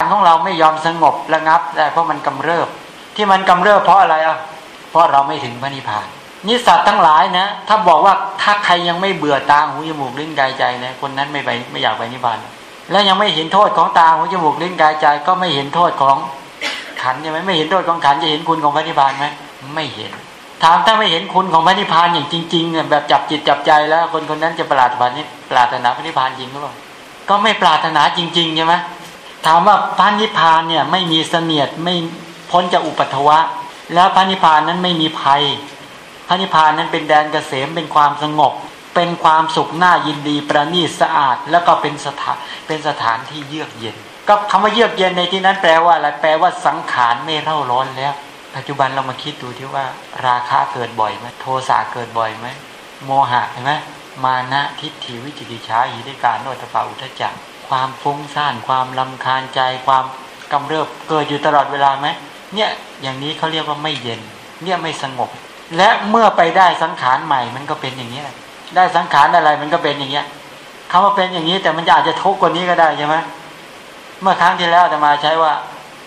ของเราไม่ยอมสงบระงับได้เพราะมันกำเริบ ที่มันกำเริบเพราะอะไรอะเพราะเราไม่ถึงพระนิพพานนิสัตว์ทั้งหลายนะ ถ้าบอกว่าถ้าใครยังไม่เบื่อตาหูจมูกลิ้นกายใจนะคนนั้นไม่ไปไม่อยากไปนิพพานและยังไม่เห็นโทษของตาหูจมูกลิ้นกายใจ ก็ไม่เห็นโทษของขันใช่ไหมไม่เห็นโทษของขันจะเห็นคุณของพระนิพพานไหมไม่เห็น ถามถ้าไม่เห็นคุณของพระนิพพานอย่างจริงๆเนี่ยแบบจับจิตจับใจแล้ว คนคนนั้นจะปรารถนาปรารถนาพระนิพพานจริงหรือเปล่าก็ไม่ปรารถนาจริงๆใช่ไหม ถามว่าพระนิพพานเนี่ยไม่มีเสนียดไม่พ้นจากอุปัตวะ แล้วพระนิพพานนั้นไม่มีภัย พระนิพพานนั้นเป็นแดนเกษมเป็นความสงบ เป็นความสุขน่ายินดีประณีตสะอาด แล้วก็เป็นสถานเป็นสถานที่เยือกเย็น ก็คำว่าเยือกเย็นในที่นั้นแปลว่าอะไรแปลว่าสังขารไม่เร่าร้อนแล้ว ปัจจุบันเรามาคิดดูที่ว่า ราคะเกิดบ่อยไหมโทสะเกิดบ่อยไหมโมหะเห็นไหมมานะทิฏฐิวิจิกิจฉาหิริการโนตปาอุทจักร ความฟุ้งซ่านความลำคาญใจความกำเริบเกิดอยู่ตลอดเวลาไหมเนี่ยอย่างนี้เขาเรียกว่าไม่เย็น เนี่ยไม่สงบ และเมื่อไปได้สังขารใหม่มันก็เป็นอย่างนี้ได้สังขารอะไรมันก็เป็นอย่างเงี้ยคำว่าเป็นอย่างนี้แต่มันอาจจะทุกข์กว่านี้ก็ได้ใช่ไหมเมื่อครั้งที่แล้วจะมาใช้ว่า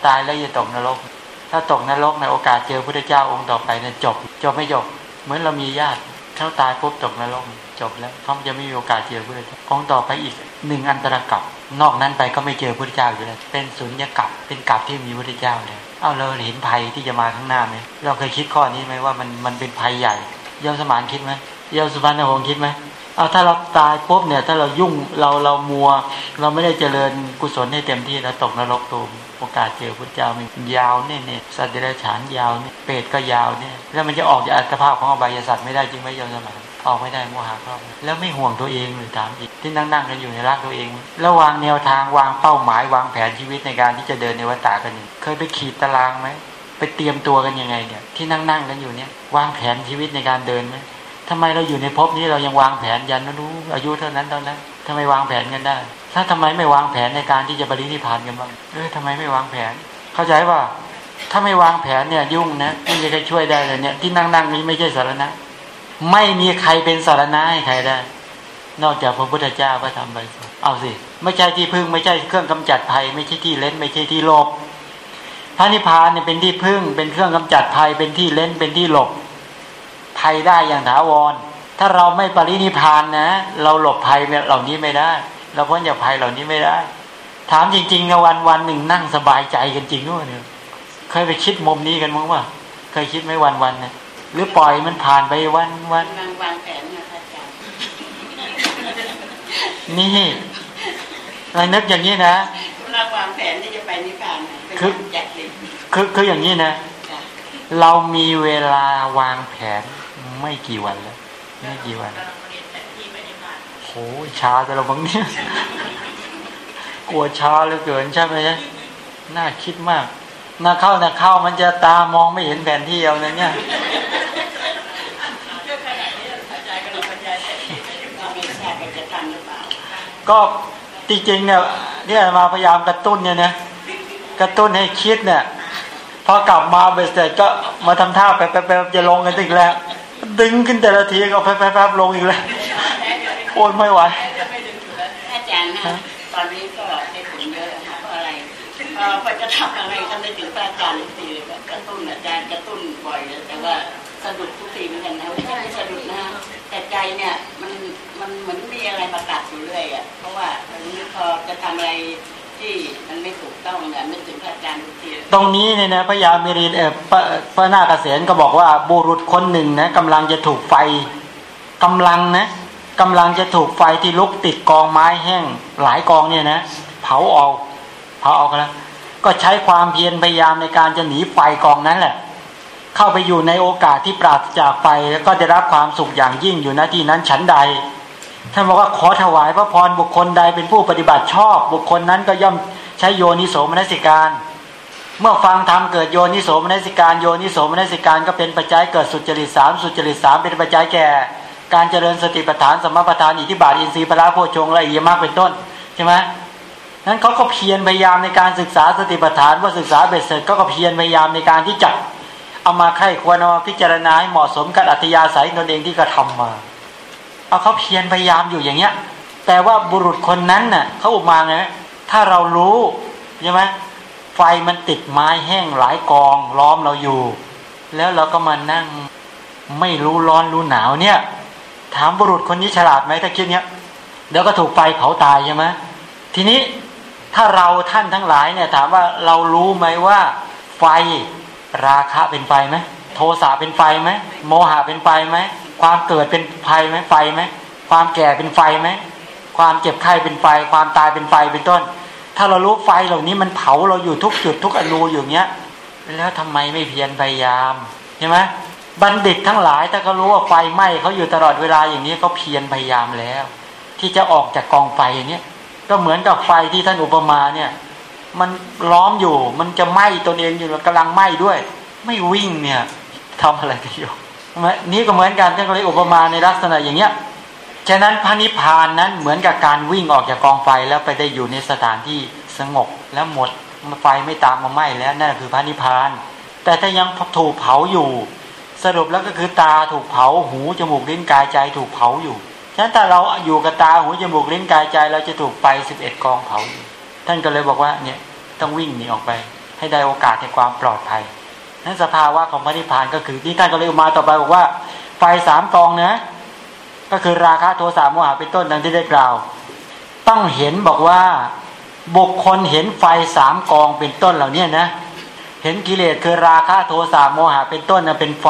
ตายแล้วจะตกนรก ถ้าตกนรกในโอกาสเจอพระเจ้าองค์ต่อไปเนี่ยจบ จบไม่จบ เหมือนเรามีญาติเขาตายปุ๊บตกนรก จบแล้วเขาจะไม่มีโอกาสเจอพระเจ้าองค์ต่อไปอีกหนึ่งอันตรกับนอกนั้นไปก็ไม่เจอพระเจ้าอยู่แล้วเป็นสุญญกับเป็นกับที่มีพระเจ้าเลยเอาเราเห็นภัยที่จะมาข้างหน้าไหมเราเคยคิดข้อนี้ไหมว่ามันมันเป็นภัยใหญ่เยาวสมานคิดไหมเยาวสุพรรณหงคิดไหมเอาถ้าเราตายปุ๊บเนี่ย ถ้าเรายุ่งเราเรามัว เราไม่ได้เจริญกุศลให้เต็มที่แล้วตกนรกตูมโอกาสเจอพระเจ้ามันยาวเนี่ยเนี่ยสัตว์เดรัจฉานยาวเนี่ยเปรตก็ยาวเนี่ยแล้วมันจะออกจากอัตภาพของอบายสัตว์ไม่ได้จริงไหมเยาวสมาน ออกไม่ได้โมหะเข้าแล้วไม่ห่วงตัวเองหรือถามอีกที่นั่งนั่งกันอยู่ในรักตัวเองแล้ววางแนวทางวางเป้าหมายวางแผนชีวิตในการที่จะเดินในวัฏฏะกันอยู่เคยไปขีดตารางไหมไปเตรียมตัวกันยังไงเนี่ย ที่นั่งนั่งกันอยู่เนี่ยวางแผนชีวิตในการเดินไหมทำไมเราอยู่ในภพนี้เรายังวางแผนยันนะรู้อายุเท่านั้นเท่านั้นทำไมวางแผนกันได้ ถ้าทำไมไม่วางแผนในการที่จะบริณิพานกันบ้างเออทำไมไม่วางแผน เข้าใจว่าถ้าไม่วางแผนเนี่ยยุ่งนะไม่มีใครช่วยได้เลยเนี่ยที่นั่งนั่งนี้ไม่ใช่สารณะ ไม่มีใครเป็นสารณะให้ใครได้ นอกจากพระพุทธเจ้าพระธรรมใบสเอาสิ ไม่ใช่ที่พึ่งไม่ใช่เครื่องกำจัดภัย ไม่ใช่ที่เล่นไม่ใช่ที่หลบพระนิพพานเนี่ยเป็นที่พึ่ง เป็นเครื่องกำจัดภัยเป็นที่เล่นเป็นที่หลบภัยได้อย่างถาวร ถ้าเราไม่ปรินิพานนะ เราหลบภัยเหล่านี้ไม่ได้ เราพ้นจากภัยเหล่านี้ไม่ได้ ถามจริงๆนะวันวันหนึ่งนั่งสบายใจกันจริงด้วยเนี่ยเคยไปคิดมุมนี้กันมั้งว่า เคยคิดไหมวันวันเนี่ย หรือปล่อยมันผ่านไปวันวันกำลังวางแผนนะคะอาจารย์นี่เรานึกอย่างนี้นะกำลังวางแผนที่จะไปนิพพานนะเป็นคือจัดเด็กคือคืออย่างนี้นะจ้ะเรามีเวลาวางแผนไม่กี่วันแล้วไม่กี่วันโหช้าแต่เราบางเนี่ยกลัวช้าเหลือเกินใช่ไหมเนี่ยน่าคิดมาก น่าเข้าน่าเข้ามันจะตามองไม่เห็นแผนที่เอาเลยเนี่ยเราไม่ทราบว่าจะทันหรือเปล่าก็จริงๆเนี่ยที่อาตมาพยายามกระตุ้นเนี่ยนะกระตุ้นให้คิดเนี่ยพอกลับมาเบสเสร็จก็มาทำท่าแป๊บๆจะลงกันอีกแล้ว ดึงขึ้นแต่ละทีก็แป๊บๆลงอีกแล้วโอนไม่ไหวอาจารย์นะตอนนี้ก็ เอ่อพอจะทำอะไรก็ไม่ถึงพระอาจารย์ทุกทีเลยกระตุ้นอาจารย์กระตุ้นบ่อยเลยแต่ว่าสะดุดทุกทีเหมือนกันนะไม่ใช่สะดุดนะแต่ใจเนี่ยมันมันเหมือนมีอะไรมากัดอยู่เรื่อยอะเพราะว่านพอจะทำอะไรที่มันไม่ถูกต้องเนี่ยไม่ถึงพระอาจารย์ทุกทีตรงนี้เนี่ยนะพระยามิรินเออพระพระนาคเษนก็บอกว่าบุรุษคนหนึ่งนะกำลังจะถูกไฟกำลังนะกำลังจะถูกไฟที่ลุกติดกองไม้แห้งหลายกองเนี่ยนะ เผาออกเผาออกแล้ว ก็ใช้ความเพียรพยายามในการจะหนีไฟกองนั้นแหละ เข้าไปอยู่ในโอกาสที่ปราศจากไฟแล้วก็จะรับความสุขอย่างยิ่งอยู่ณที่นั้นฉันใดท่านบอกว่าขอถวายพระพรบุคคลใดเป็นผู้ปฏิบัติชอบ บุคคลนั้นก็ย่อมใช้โยนิโสมนสิการ เมื่อฟังธรรมเกิดโยนิโสมนสิการโยนิโสมนสิการก็เป็นปัจจัยเกิดสุจริตสามสุจริตสามเป็นปัจจัยแก่ การเจริญสติปัฏฐานสมปัฏฐานอิทธิบาทอินทรีย์พระโพชฌงค์และอิยมรรคเป็นต้นใช่ไหม นั้นเขาก็เพียรพยายามในการศึกษาสติปัฏฐานว่าศึกษาเบ็ดเสร็จก็ก็เพียรพยายามในการที่จะเอามาไข้ควรเอามาพิจารณาให้เหมาะสมกับอัธยาศัยตนเองที่กระทำมา เอาเขาเพียรพยายามอยู่อย่างเงี้ย แต่ว่าบุรุษคนนั้นน่ะเขาอุมาไงถ้าเรารู้ใช่ไหมไฟมันติดไม้แห้งหลายกองล้อมเราอยู่ แล้วเราก็มานั่งไม่รู้ร้อนรู้หนาวเนี่ย ถามบุรุษคนนี้ฉลาดไหมถ้าคิดเนี้ยเดี๋ยวก็ถูกไฟเผาตายใช่ไหมทีนี้ ถ้าเราท่านทั้งหลายเนี่ยถามว่าเรารู้ไหมว่า ไฟราคะเป็นไฟไหมโทสะเป็นไฟไหมโมหะเป็นไฟไหมความเกิดเป็นไฟไหมไฟไหมความแก่เป็นไฟไหมความเจ็บไข้เป็นไฟ ความตายเป็นไฟเป็นต้น ถ้าเรารู้ไฟเหล่านี้มันเผาเราอยู่ทุกจุดทุกอนูอยู่เงี้ย แล้วทำไมไม่เพียรพยายามใช่ไหมบัณฑิตทั้งหลายถ้าเขารู้ว่าไฟไหม้เขาอยู่ตลอดเวลาอย่างนี้เขาเพียรพยายามแล้ว ที่จะออกจากกองไฟอย่างนี้ ก็เหมือนกับไฟที่ท่านอุปมาเนี่ย มันล้อมอยู่ มันจะไหม้ตนเองอยู่กำลังไหม้ด้วย ไม่วิ่งเนี่ยทำอะไรกันอยู่นี่ก็เหมือนกันท่านก็เลยอุปมาในลักษณะอย่างเนี้ยฉะนั้นพระนิพพานนั้นเหมือนกับการวิ่งออกจากกองไฟแล้วไปได้อยู่ในสถานที่สงบแล้วหมดไฟไม่ตามมาไหม้แล้วนั่นคือพระนิพพาน แต่ถ้ายังถูกเผาอยู่ สรุปแล้วก็คือตาถูกเผาหูจมูกลิ้นกายใจถูกเผาอยู่ ฉะนั้นถ้าเราอยู่กับตาหูจมูกลิ้นกายใจ เราจะถูกไฟสิบเอ็ดกองเผาท่านก็เลยบอกว่าเนี่ยต้องวิ่งหนีออกไป ให้ได้โอกาสในความปลอดภัยนั้นสภาวะของพระนิพพานก็คือที่ท่านก็เลยมาต่อไปบอกว่า ไฟสามกองนะก็คือราคะโทสะโมหะเป็นต้นดังที่ได้กล่าว ต้องเห็นบอกว่าบุคคลเห็นไฟสามกองเป็นต้นเหล่านี้นะ เห็นกิเลสคือราคะโทสะโมหะเป็นต้นนะเป็นไฟ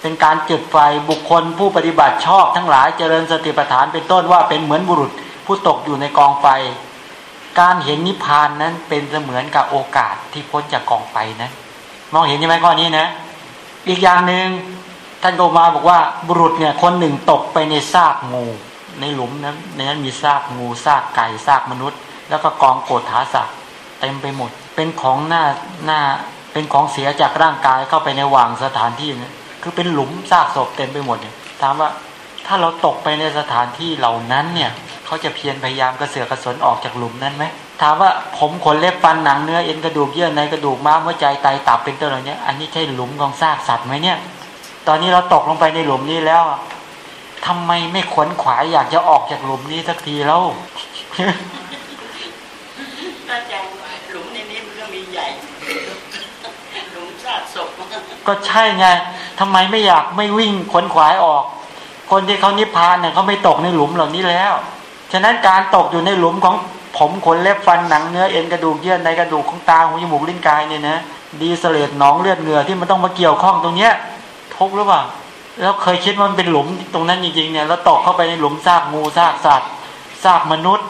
เป็นการจุดไฟบุคคลผู้ปฏิบัติชอบทั้งหลายเจริญสติปัฏฐานเป็นต้นว่าเป็นเหมือนบุรุษผู้ตกอยู่ในกองไฟ การเห็นนิพพานนั้นเป็นเสมือนกับโอกาสที่พ้นจากกองไฟนั้นมองเห็นใช่ไหมข้อนี้นะ อีกอย่างหนึ่งท่านก็มาบอกว่าบุรุษเนี่ยคนหนึ่งตกไปในซากงูในหลุมนั้นในนั้นมีซากงูซากไก่ซากมนุษย์ แล้วก็กองโกฏฐาสัตว์เต็มไปหมด เป็นของหน้าหน้าเป็นของเสียจากร่างกายเข้าไปในว่างสถานที่นี่ คือเป็นหลุมซากศพเต็มไปหมดเนี่ยถามว่าถ้าเราตกไปในสถานที่เหล่านั้นเนี่ยเขาจะเพียรพยายามกระเสือกกระสนออกจากหลุมนั้นไหมถามว่าผมขนเล็บฟันหนังเนื้อเอ็นกระดูกเยื่อในกระดูกม้ามหัวใจไตตับเป็นต้นเหล่านี้อันนี้ใช่หลุมของซากสัตว์ไหมเนี่ย ตอนนี้เราตกลงไปในหลุมนี้แล้วทำไมไม่ขวนขวายอยากจะออกจากหลุมนี้สักทีแล้วอาจารย์หลุมในนี้มันก็มีใหญ่ หลุมซากศพ ก็ใช่ไงทำไมไม่อยากไม่วิ่งขวนขวายออก คนที่เขานิพพานเนี่ยเขาไม่ตกในหลุมเหล่านี้แล้ว ฉะนั้นการตกอยู่ในหลุมของผมขนเล็บฟันหนังเนื้อเอ็นกระดูกเยื่อในกระดูกของตาหูจมูกลิ้นกายเนี่ยนะดีเสลดหนองเลือดเหงื่อที่มันต้องมาเกี่ยวข้องตรงเนี้ยทุกหรือเปล่าแล้วเคยคิดว่ามันเป็นหลุมตรงนั้นจริงๆเนี่ยแล้วตกเข้าไปในหลุมซากงูซากสัตว์ซากมนุษย์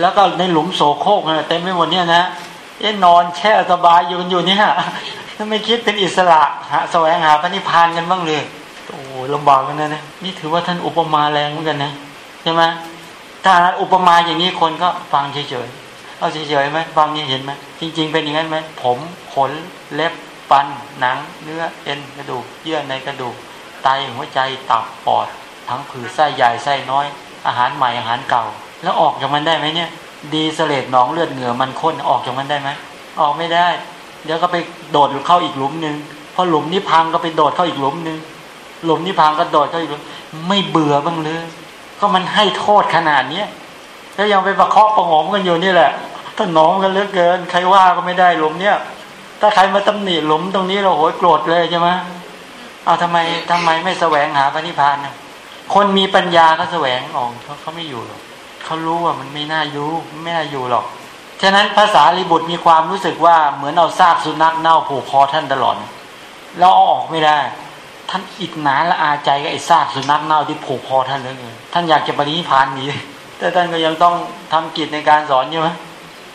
แล้วก็ในหลุมโสโครกเนี่ยเต็มไปหมดเนี่ยนะเอ๊นอนแช่สบายอยู่กันอยู่เนี่ย ถ้าไม่คิดเป็นอิสระหาแสวงหาพระนิพพานกันบ้างเลยโอ้ลำบากกันนะเนี่ยนี่ถือว่าท่านอุปมาแรงเหมือนกันนะใช่ไหมถ้าอุปมาอย่างนี้คนก็ฟังเฉยๆเอาเฉยๆไหมฟังนี่เห็นไหมจริง ๆ เป็นอย่างนั้นไหมผมขนเล็บปันหนัง เนื้อเอ็นกระดูกเยื่อในกระดูกไตหัวใจตับปอด ทั้งผือไส้ใหญ่ไส้น้อย อาหารใหม่อาหารเก่า แล้วออกจากมันได้ไหมเนี่ย ดีเสลดหนองเลือดเหงื่อมันข้นออกจากมันได้ไหมออกไม่ได้ เดี๋ยวก็ไปโดดเข้าอีกหลุมหนึ่งพอหลุมนี้พังก็ไปโดดเข้าอีกหลุมหนึ่งหลุมนี้พังก็โดดเข้าอีกหลุมไม่เบื่อบ้างเลยก็มันให้โทษขนาดเนี้ยแล้วยังไปประเคาะประงมกันอยู่นี่แหละถ้าน้องกันเลือกเกิน ใครว่าก็ไม่ได้หลุมเนี้ยถ้าใครมาตำหนิหลุมตรงนี้เราโหยโกรธเลยใช่ไหมเอาทำไมทำไมไม่แสวงหาพระนิพพานนะคนมีปัญญาก็แสวงออกเขาเขาไม่อยู่หรอกเขารู้ว่ามันไม่น่าอยู่ไม่น่าอยู่หรอก ฉะนั้นภาษาลิบุตรมีความรู้สึกว่าเหมือนเอาซากสุนัขเน่าผูกคอท่านตลอดเราออกไม่ได้ ท่านอิดหนาละอาใจกับไอ้ซากสุนัขเน่าที่ผูกคอท่านเลยท่านอยากจะปรินิพานนี้แต่ท่านก็ยังต้องทำกิจในการสอนอยู่ไหม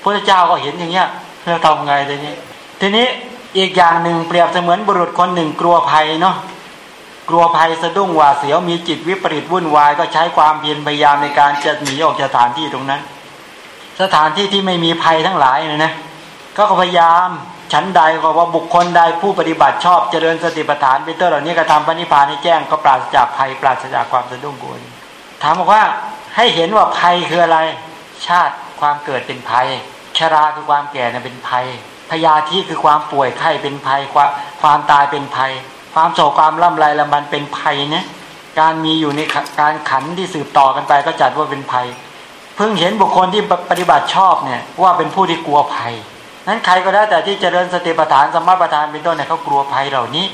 พระเจ้าก็เห็นอย่างเงี้ยเพื่อทำไงทีนี้ทีนี้อีกอย่างหนึ่งเปรียบเสมือนบุรุษคนหนึ่งกลัวภัยเนาะกลัวภัยสะดุ้งหวาดเสียวมีจิตวิปริตวุ่นวาย ก็ใช้ความเพียรพยายามในการจะหนีออกจากสถานที่ตรงนั้น สถานที่ที่ไม่มีภัยทั้งหลายเลยนะก็พยายามชั้นใดก็ว่าบุคคลใดผู้ปฏิบัติชอบเจริญสติปัฏฐานเป็นต้นเหล่านี้กระทำปณิพานให้แจ้งก็ปราศจากภัยปราศจากความสะดุ้งกลัวถามบอกว่าให้เห็นว่าภัยคืออะไร ชาติความเกิดเป็นภัย ชราคือความแก่เนี่ยเป็นภัยพยาธิคือความป่วยไข้เป็นภัยความความตายเป็นภัย ความโศกความล่ำไรลำบันเป็นภัยเนี่ยการมีอยู่ในการขันที่สืบต่อกันไปก็จัดว่าเป็นภัย พิ่งเห็นบุคคลที่ปฏิบัติชอบเนี่ยว่าเป็นผู้ที่กลัวภัยนั้นใครก็ได้แต่ที่เจริญสติปัฏฐานสมาปัฏฐานเป็นต้นเนี่ยเขากลัวภัยเหล่านี้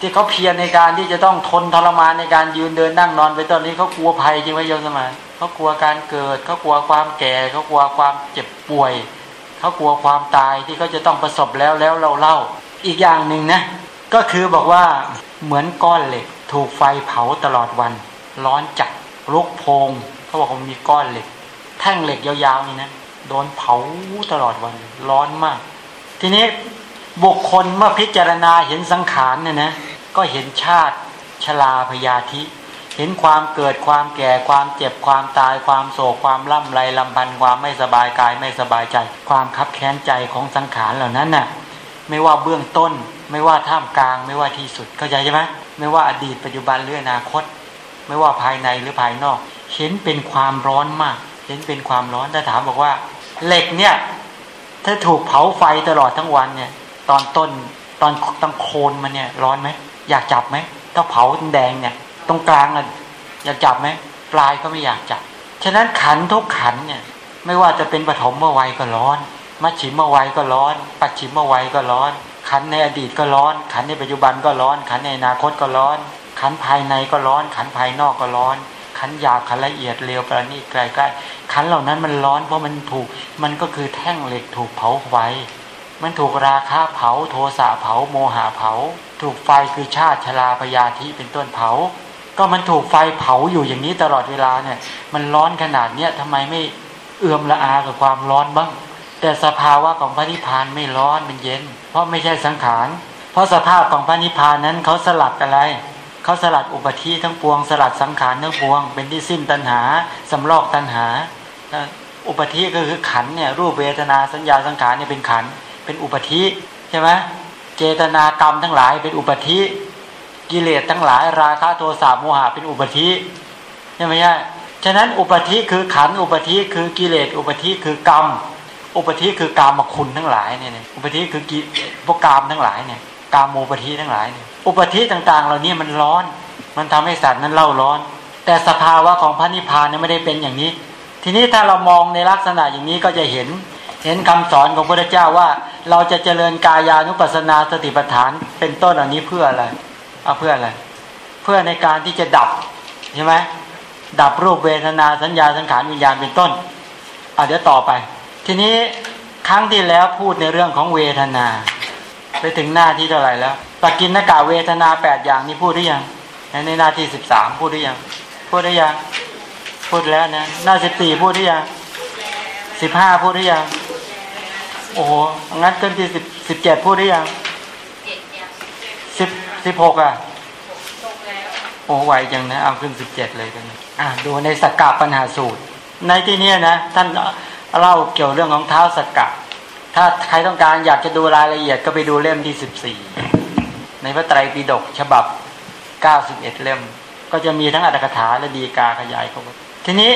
ที่เขาเพียรในการที่จะต้องทนทรมานในการยืนเดินนั่งนอนเป็นต้นนี้เขากลัวภัยจริงไหมโยมสมานเขากลัวการเกิดเขากลัวความแก่เขากลัวความเจ็บป่วยเขากลัวความตายที่เขาจะต้องประสบแล้วแล้วเราเล่า อีกอย่างหนึ่งนะก็คือบอกว่าเหมือนก้อนเหล็ก ถูกไฟเผาตลอดวัน ร้อนจัดลุกโพงเขาบอกว่ามีก้อนเหล็ก แท่งเหล็กยาวๆนี่นะโดนเผาตลอดวันร้อนมาก ทีนี้บุคคลเมื่อพิจารณาเห็นสังขารเนี่ยนะก็เห็นชาติชลาพยาธิ เห็นความเกิดความแก่ความเจ็บความตายความโศกความล่ำไรลำพันธ์ความไม่สบายกายไม่สบายใจ ความคับแค้นใจของสังขารเหล่านั้นน่ะไม่ว่าเบื้องต้น ไม่ว่าท่ามกลาง ไม่ว่าที่สุดเข้าใจใช่ไหมไม่ว่าอดีตปัจจุบันหรืออนาคต ไม่ว่าภายในหรือภายนอก เห็นเป็นความร้อนมาก เห็นเป็นความร้อนถ้าถามบอกว่า เหล็กเนี่ย ถ้าถูกเผาไฟตลอดทั้งวันเนี่ย ตอนต้นตอนตั้งโคนมันเนี่ย ร้อนไหมอยากจับไหมถ้าเผาแดงเนี่ย ตรงกลางอะอยากจับไหมปลายก็ไม่อยากจับฉะนั้นขันทุกขันเนี่ย ไม่ว่าจะเป็นปฐมเมื่อวัยก็ร้อนมัชชิมเมื่อวัยก็ร้อน ปัจฉิมเมื่อวัยก็ร้อน ขันในอดีตก็ร้อน ขันในปัจจุบันก็ร้อน ขันในอนาคตก็ร้อน ขันภายในก็ร้อน ขันภายนอกก็ร้อน ขันหยาบขันละเอียดเร็วประณีตใกล้ๆขันเหล่านั้นมันร้อนเพราะมันถูก มันก็คือแท่งเหล็กถูกเผาไฟมันถูกราคาเผาโทสะเผาโมหะเผา ถูกไฟคือชาติชราพยาธิเป็นต้นเผา ก็มันถูกไฟเผาอยู่อย่างนี้ตลอดเวลาเนี่ย มันร้อนขนาดเนี้ยทำไมไม่เอื่อมละอากับความร้อนบ้าง แต่สภาวะของพระนิพพานไม่ร้อนมันเย็น เพราะไม่ใช่สังขาร เพราะสภาพของพระนิพพานนั้นเขาสลัดอะไร เขาสลัดอุปธิทั้งปวง สลัดสังขารทั้งปวง เป็นที่สิ้นตัณหาสำลอกตัณหา อุปธิก็คือขันเนี่ยรูปเวทนาสัญญาสังขารเนี่ยเป็นขันเป็นอุปธิใช่ไหมเจตนากรรมทั้งหลายเป็นอุปธิกิเลสทั้งหลายราคะโทสะโมหะเป็นอุปธิใช่ไหมใช่ฉะนั้นอุปธิคือขันอุปธิคือกิเลสอุปธิคือกรรม อุปธิคือกามคุณทั้งหลายเนี่ยอุปธิคือกิพวกกามทั้งหลายเนี่ย กามโมปธิทั้งหลาย อุปธิต่างๆ เหล่านี้มันร้อน มันทำให้สัตว์นั้นเล่าร้อน แต่สภาวะของพระนิพพานเนี่ยไม่ได้เป็นอย่างนี้ ทีนี้ถ้าเรามองในลักษณะอย่างนี้ก็จะเห็น เห็นคำสอนของพระเจ้าว่า เราจะเจริญกายานุปัสนาสติปัฏฐาน เป็นต้นอันนี้เพื่ออะไรเอาเพื่ออะไร เพื่อในการที่จะดับใช่ไหมดับรูปเวทนาสัญญาสังขารวิญญาณเป็นต้นอะเดี๋ยวต่อไป ทีนี้ครั้งที่แล้วพูดในเรื่องของเวทนา ไปถึงหน้าที่เท่าไหร่แล้วปกินนากาเวทนาแปดอย่างนี้พูดหรือยังในหน้าที่สิบสามพูดหรือยังพูดหรือยังพูดแล้วนะหน้าสิบสี่พูดหรือยังสิบห้าพูดหรือยังโอ้โหงั้นต้นที่สิบสิบเจ็ดพูดหรือยังสิบสิบหกอะโอ้ไวจังนะเอาขึ้นสิบเจ็ดเลยกันอะดูในสกกาปัญหาสูตร ในที่นี้นะ ท่านเล่าเกี่ยวเรื่องของเท้าสกกัด ถ้าใครต้องการอยากจะดูรายละเอียดก็ไปดูเล่มที่สิบสี่ในพระไตรปิฎกฉบับเก้าสิบเอ็ดเล่ม ก็จะมีทั้งอัตถกถาและดีกาขยายเข้าไปทีนี้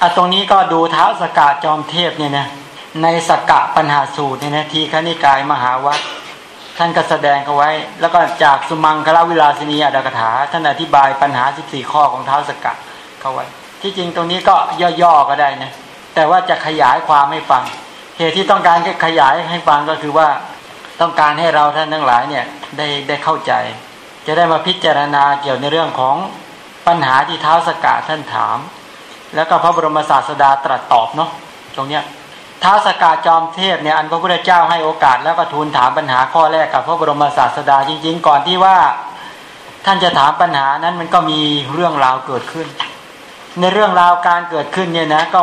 อตรงนี้ก็ดูเท้าสกกัดจอมเทพเนี่ยนะในสกกะปัญหาสูตรเนี่ยนะทีฆนิกายมหาวัคท่านก็แสดงเขาไว้ แล้วก็จากสุมังคลวิลาสินีอัตถกถาท่านอธิบายปัญหาสิบสี่ข้อของเท้าสกกัดเขาไว้ ที่จริงตรงนี้ก็ย่อๆก็ได้นะแต่ว่าจะขยายความให้ฟัง เหตุที่ต้องการขยายให้ฟังก็คือว่าต้องการให้เราท่านทั้งหลายเนี่ยได้ได้เข้าใจ จะได้มาพิจารณาเกี่ยวในเรื่องของปัญหาที่เท้าสกกัดท่านถาม แล้วก็พระบรมศาสดาตรัสตอบเนาะตรงเนี้ยท้าสกาจอมเทพเนี่ยอันพระพุทธเจ้าให้โอกาสแล้วก็ทูลถามปัญหาข้อแรกกับพระบรมศาสดาจริง ๆ ก่อนที่ว่าท่านจะถามปัญหานั้นมันก็มีเรื่องราวเกิดขึ้น ในเรื่องราวการเกิดขึ้นเนี่ยนะก็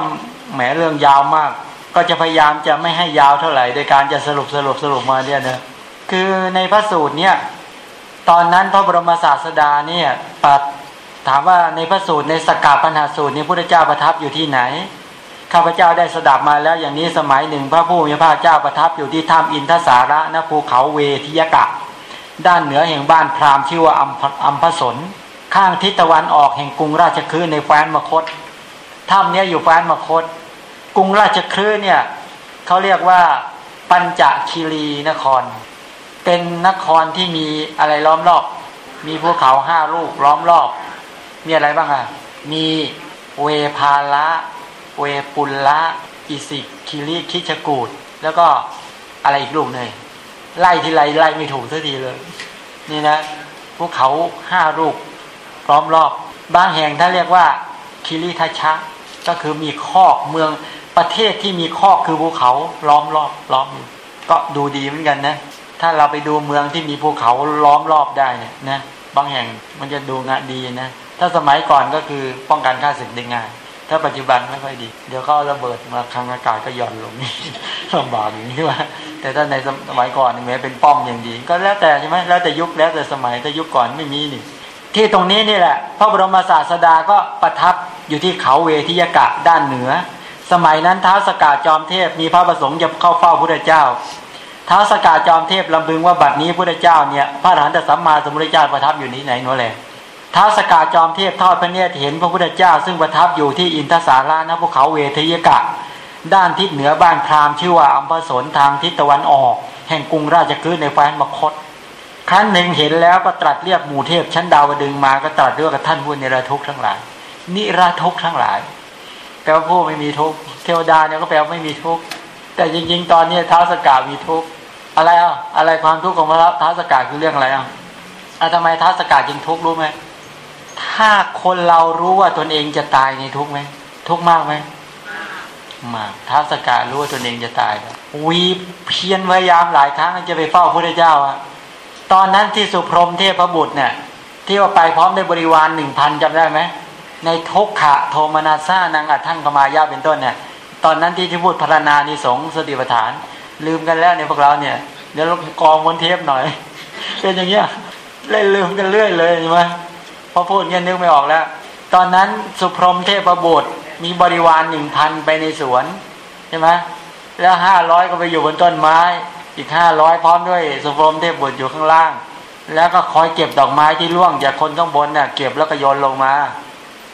แหมเรื่องยาวมาก ก็จะพยายามจะไม่ให้ยาวเท่าไหร่โดยการจะสรุปสรุปสรุปมาเนี่ยนะคือในพระสูตรเนี่ยตอนนั้นพระบรมศาสดาเนี่ยปัดถามว่าในพระสูตรในสกกาปัญหาสูตรนี้พระเจ้าประทับอยู่ที่ไหนข้าพเจ้าได้สดับมาแล้วอย่างนี้สมัยหนึ่งพระผู้มีพระเจ้าประทับอยู่ที่ถ้ำอินทสาระณภูเขาเวทิยกะ ด้านเหนือแห่งบ้านพราหมณ์ชื่อว่าอัมอัมพสนข้างทิศตะวันออกแห่งกรุงราชคฤห์ในแคว้นมคตถ้ำนี้อยู่แคว้นมคต กรุงราชคฤห์เนี่ยเขาเรียกว่าปัญจคีรีนคร เป็นนครที่มีอะไรล้อมรอบ มีภูเขาห้าลูกล้อมรอบ มีอะไรบ้างอะ มีเวพาละเวปุลละอิสิคิริคิชกูดแล้วก็อะไรอีกลูกหนึ่งไล่ทีไรไล่ไม่ถูกสักทีเลย นี่นะภูเขาห้าลูกพร้อมรอบ บางแห่งท่านเรียกว่าคิริทัชชะก็คือมีคอกเมือง ประเทศที่มีคอคือภูเขาล้อมรอบล้อมอยู่ก็ดูดีเหมือนกันนะ ถ้าเราไปดูเมืองที่มีภูเขาล้อมรอบได้เนี่ยนะบางแห่งมันจะดูงานดีนะ ถ้าสมัยก่อนก็คือป้องกันค่าศึกได้ง่าย ถ้าปัจจุบันไม่ค่อยดี เดี๋ยวเขาระเบิดมาคลังอากาศก็หย่อนลงนี่ลำบากอย่างนี้ว่า แต่ถ้าในสมัยก่อนแม้เป็นป้อมอย่างดี ก็แล้วแต่ใช่ไหมแล้วแต่ยุคแล้วแต่สมัยแต่ยุคก่อนไม่มีนี่ ที่ตรงนี้นี่แหละ พระบรมศาสดาก็ประทับอยู่ที่เขาเวทิยกะด้านเหนือ สมัยนั้นท้าวสกาจอมเทพมีพระประสงค์จะเข้าเฝ้าพระเจ้าท้าวสกาจอมเทพลำพึงว่าบัดนี้พระเจ้าเนี่ยพระอรหันตสัมมาสัมพุทธเจ้าประทับอยู่นี้ไหนโน่นแหลท้าวสกาจอมเทพทอดพระเนตรเห็นพระพุทธเจ้า ซึ่งประทับอยู่ที่อินทสาราณภูเขาเวทยกะ ด้านทิศเหนือบ้านพราหมณ์ชื่อว่าอัมพสนทางทิศตะวันออก แห่งกรุงราชคฤห์ในแคว้นมคต ครั้นหนึ่งเห็นแล้วก็ตรัสเรียกหมู่เทพชั้นดาวดึงมาก็ตรัสเรียกกับท่านผู้นิรทุกข์ทั้งหลาย นิรทุกข์ทั้งหลาย แปลว่าผู้ไม่มีทุกข์เทวดาเนี่ยก็แปลว่าไม่มีทุกข์แต่จริงๆ ตอนนี้ท้าวสกามีทุกข์อะไรอะอะไรความทุกข์ของพระท้าวสกาคือเรื่องอะไรอะอะทำไมท้าวสกาจึงทุกข์รู้ไหมถ้าคนเรารู้ว่าตนเองจะตายในทุกข์ไหมทุกข์มากไหมมากท้าวสการู้ว่าตนเองจะตายวีเพียรพยายามหลายครั้งจะไปเฝ้าพระเจ้าอะตอนนั้นที่สุพรมเทพบุตรเนี่ย ที่ว่าไปพร้อมด้วยบริวารหนึ่งพันจำได้ไหม ในทุกขะโทมนาซานางอัท่านกมายาเป็นต้นเนี่ย ตอนนั้นที่ที่พูดพรณานิสงสติปัฏฐาน ลืมกันแล้วเนี่ยพวกเราเนี่ยเดี๋ยวกองบนเทปหน่อย เป็นอย่างเงี้ยเล่นลืมกันเรื่อยเลยใช่ไหมพอพูดเงี้ยนึกไม่ออกแล้ว ตอนนั้นสุพรหมเทพบุตรมีบริวารหนึ่งพันไปในสวนใช่ไหมแล้วห้าร้อยก็ไปอยู่บนต้นไม้ อีกห้าร้อยพร้อมด้วยสุพรหมเทพบุตรอยู่ข้างล่าง แล้วก็คอยเก็บดอกไม้ที่ร่วงจากคนข้างบนน่ะเก็บแล้วก็โยนลงมา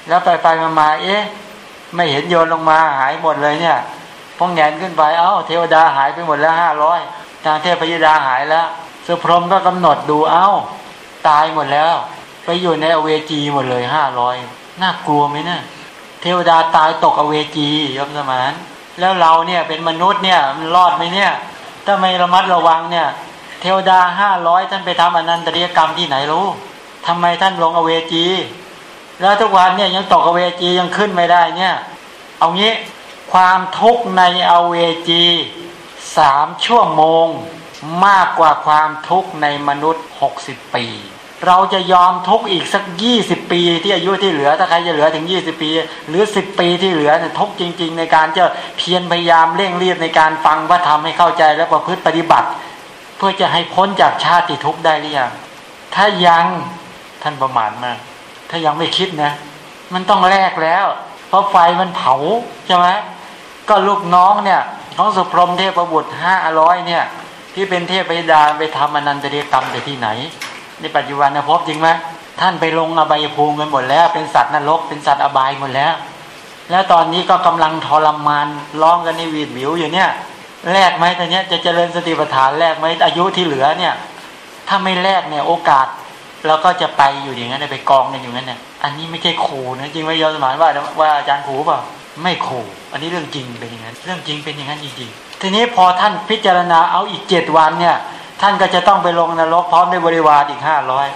แล้วไปไปมามาเอ๊ะ ไม่เห็นโยนลงมาหายหมดเลยเนี่ยพองแงนขึ้นไปเอ้าเทวดาหายไปหมดแล้วห้าร้อยทางเทพยดาหายแล้วสุพรหมก็กำหนดดูเอ้า ตายหมดแล้ว ไปอยู่ในอเวจีหมดเลยห้าร้อยน่ากลัวไหมเนะเทวดาตายตกอเวจียมสมาน แล้วเราเนี่ยเป็นมนุษย์เนี่ยมันรอดไหมเนี่ย ถ้าไม่ระมัดระวังเนี่ย เทวดาห้าร้อยท่านไปทำอนันตริยกรรมที่ไหนรู้ทำไมท่านลงอเวจี แล้วทุกวันเนี่ยยังตกอเวจียังขึ้นไม่ได้เนี่ย เอางี้ความทุกข์ในอเวจีสามชั่วโมง มากกว่าความทุกข์ในมนุษย์หกสิบปี เราจะยอมทุกข์อีกสักยี่สิบปีที่อายุที่เหลือถ้าใครจะเหลือถึงยี่สิบปี หรือสิบปีที่เหลือเนี่ยทุกจริง ๆ ในการจะเพียรพยายามเร่งรีบในการฟังพระธรรมให้เข้าใจและประพฤติปฏิบัติ เพื่อจะให้พ้นจากชาติทุกข์ได้หรือยังถ้ายังท่านประมาทมาก ถ้ายังไม่คิดนะ มันต้องแลกแล้ว เพราะไฟมันเผาใช่ไหมก็ลูกน้องเนี่ยของสุพรหมเทพบุตรห้าร้อยเนี่ย ที่เป็นเทพยดาไปทำอนันตเรียกรรมแต่ที่ไหน ในปัจจุบันนะพบจริงไหมท่านไปลงอบายภูมิกันหมดแล้ว เป็นสัตว์นรกเป็นสัตว์อบายหมดแล้ว แล้วตอนนี้ก็กำลังทรมานร้องกันในวีดวิวอยู่เนี่ยแลกไหมตอนนี้จะเจริญสติปัฏฐานแลกไหมอายุที่เหลือเนี่ย ถ้าไม่แลกเนี่ยโอกาส เราก็จะไปอยู่อย่างนั้นไปกองกันอยู่นั้นเนี่ยอันนี้ไม่ใช่ขู่นะจริงไหมยอสมานว่าว่าอาจารย์ขู่เปล่าไม่ขู่อันนี้เรื่องจริงเป็นอย่างนั้น เรื่องจริงเป็นอย่างนั้นจริงๆทีนี้พอท่านพิจารณาเอาอีกเจ็ดวันเนี่ย ท่านก็จะต้องไปลงนรกพร้อมด้วยบริวารอีกห้าร้อย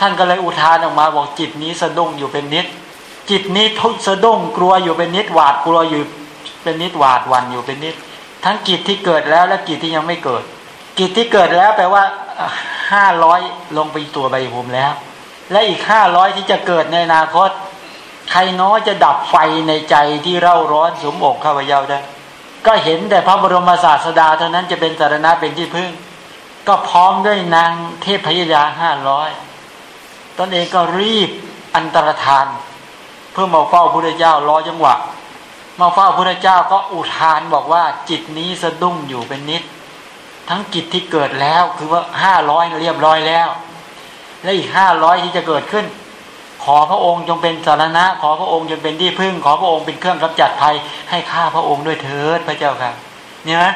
ท่านก็เลยอุทานออกมาบอกจิตนี้สะดุ้งอยู่เป็นนิด จิตนี้ทุสะดุ้งกลัวอยู่เป็นนิดหวาดกลัวอยู่เป็นนิดหวาดวันอยู่เป็นนิด ทั้งกิจที่เกิดแล้วและกิจที่ยังไม่เกิด กิจที่เกิดแล้วแปลว่า ห้าร้อยลงไปตัวใบภูมิแล้ว และอีกห้าร้อยที่จะเกิดในอนาคต ใครน้อยจะดับไฟในใจที่เร่าร้อนสมอกข้าพเจ้าได้ ก็เห็นแต่พระบรมศาสดาเท่านั้นจะเป็นสารณะเป็นที่พึ่ง ก็พร้อมด้วยนางเทพพยดาห้าร้อยตนเองก็รีบอันตรธาน เพื่อมาเฝ้าพระเจ้ารอจังหวะมาเฝ้าพระเจ้าก็อุทานบอกว่าจิตนี้สะดุ้งอยู่เป็นนิด ทั้งกิจที่เกิดแล้วคือว่าห้าร้อยเรียบร้อยแล้ว และอีกห้าร้อยที่จะเกิดขึ้น ขอพระองค์จงเป็นสารณะ ขอพระองค์จงเป็นที่พึ่ง ขอพระองค์เป็นเครื่องกำจัดภัย ให้ข้าพระองค์ด้วยเถิดพระเจ้าค่ะเนี่ยนะ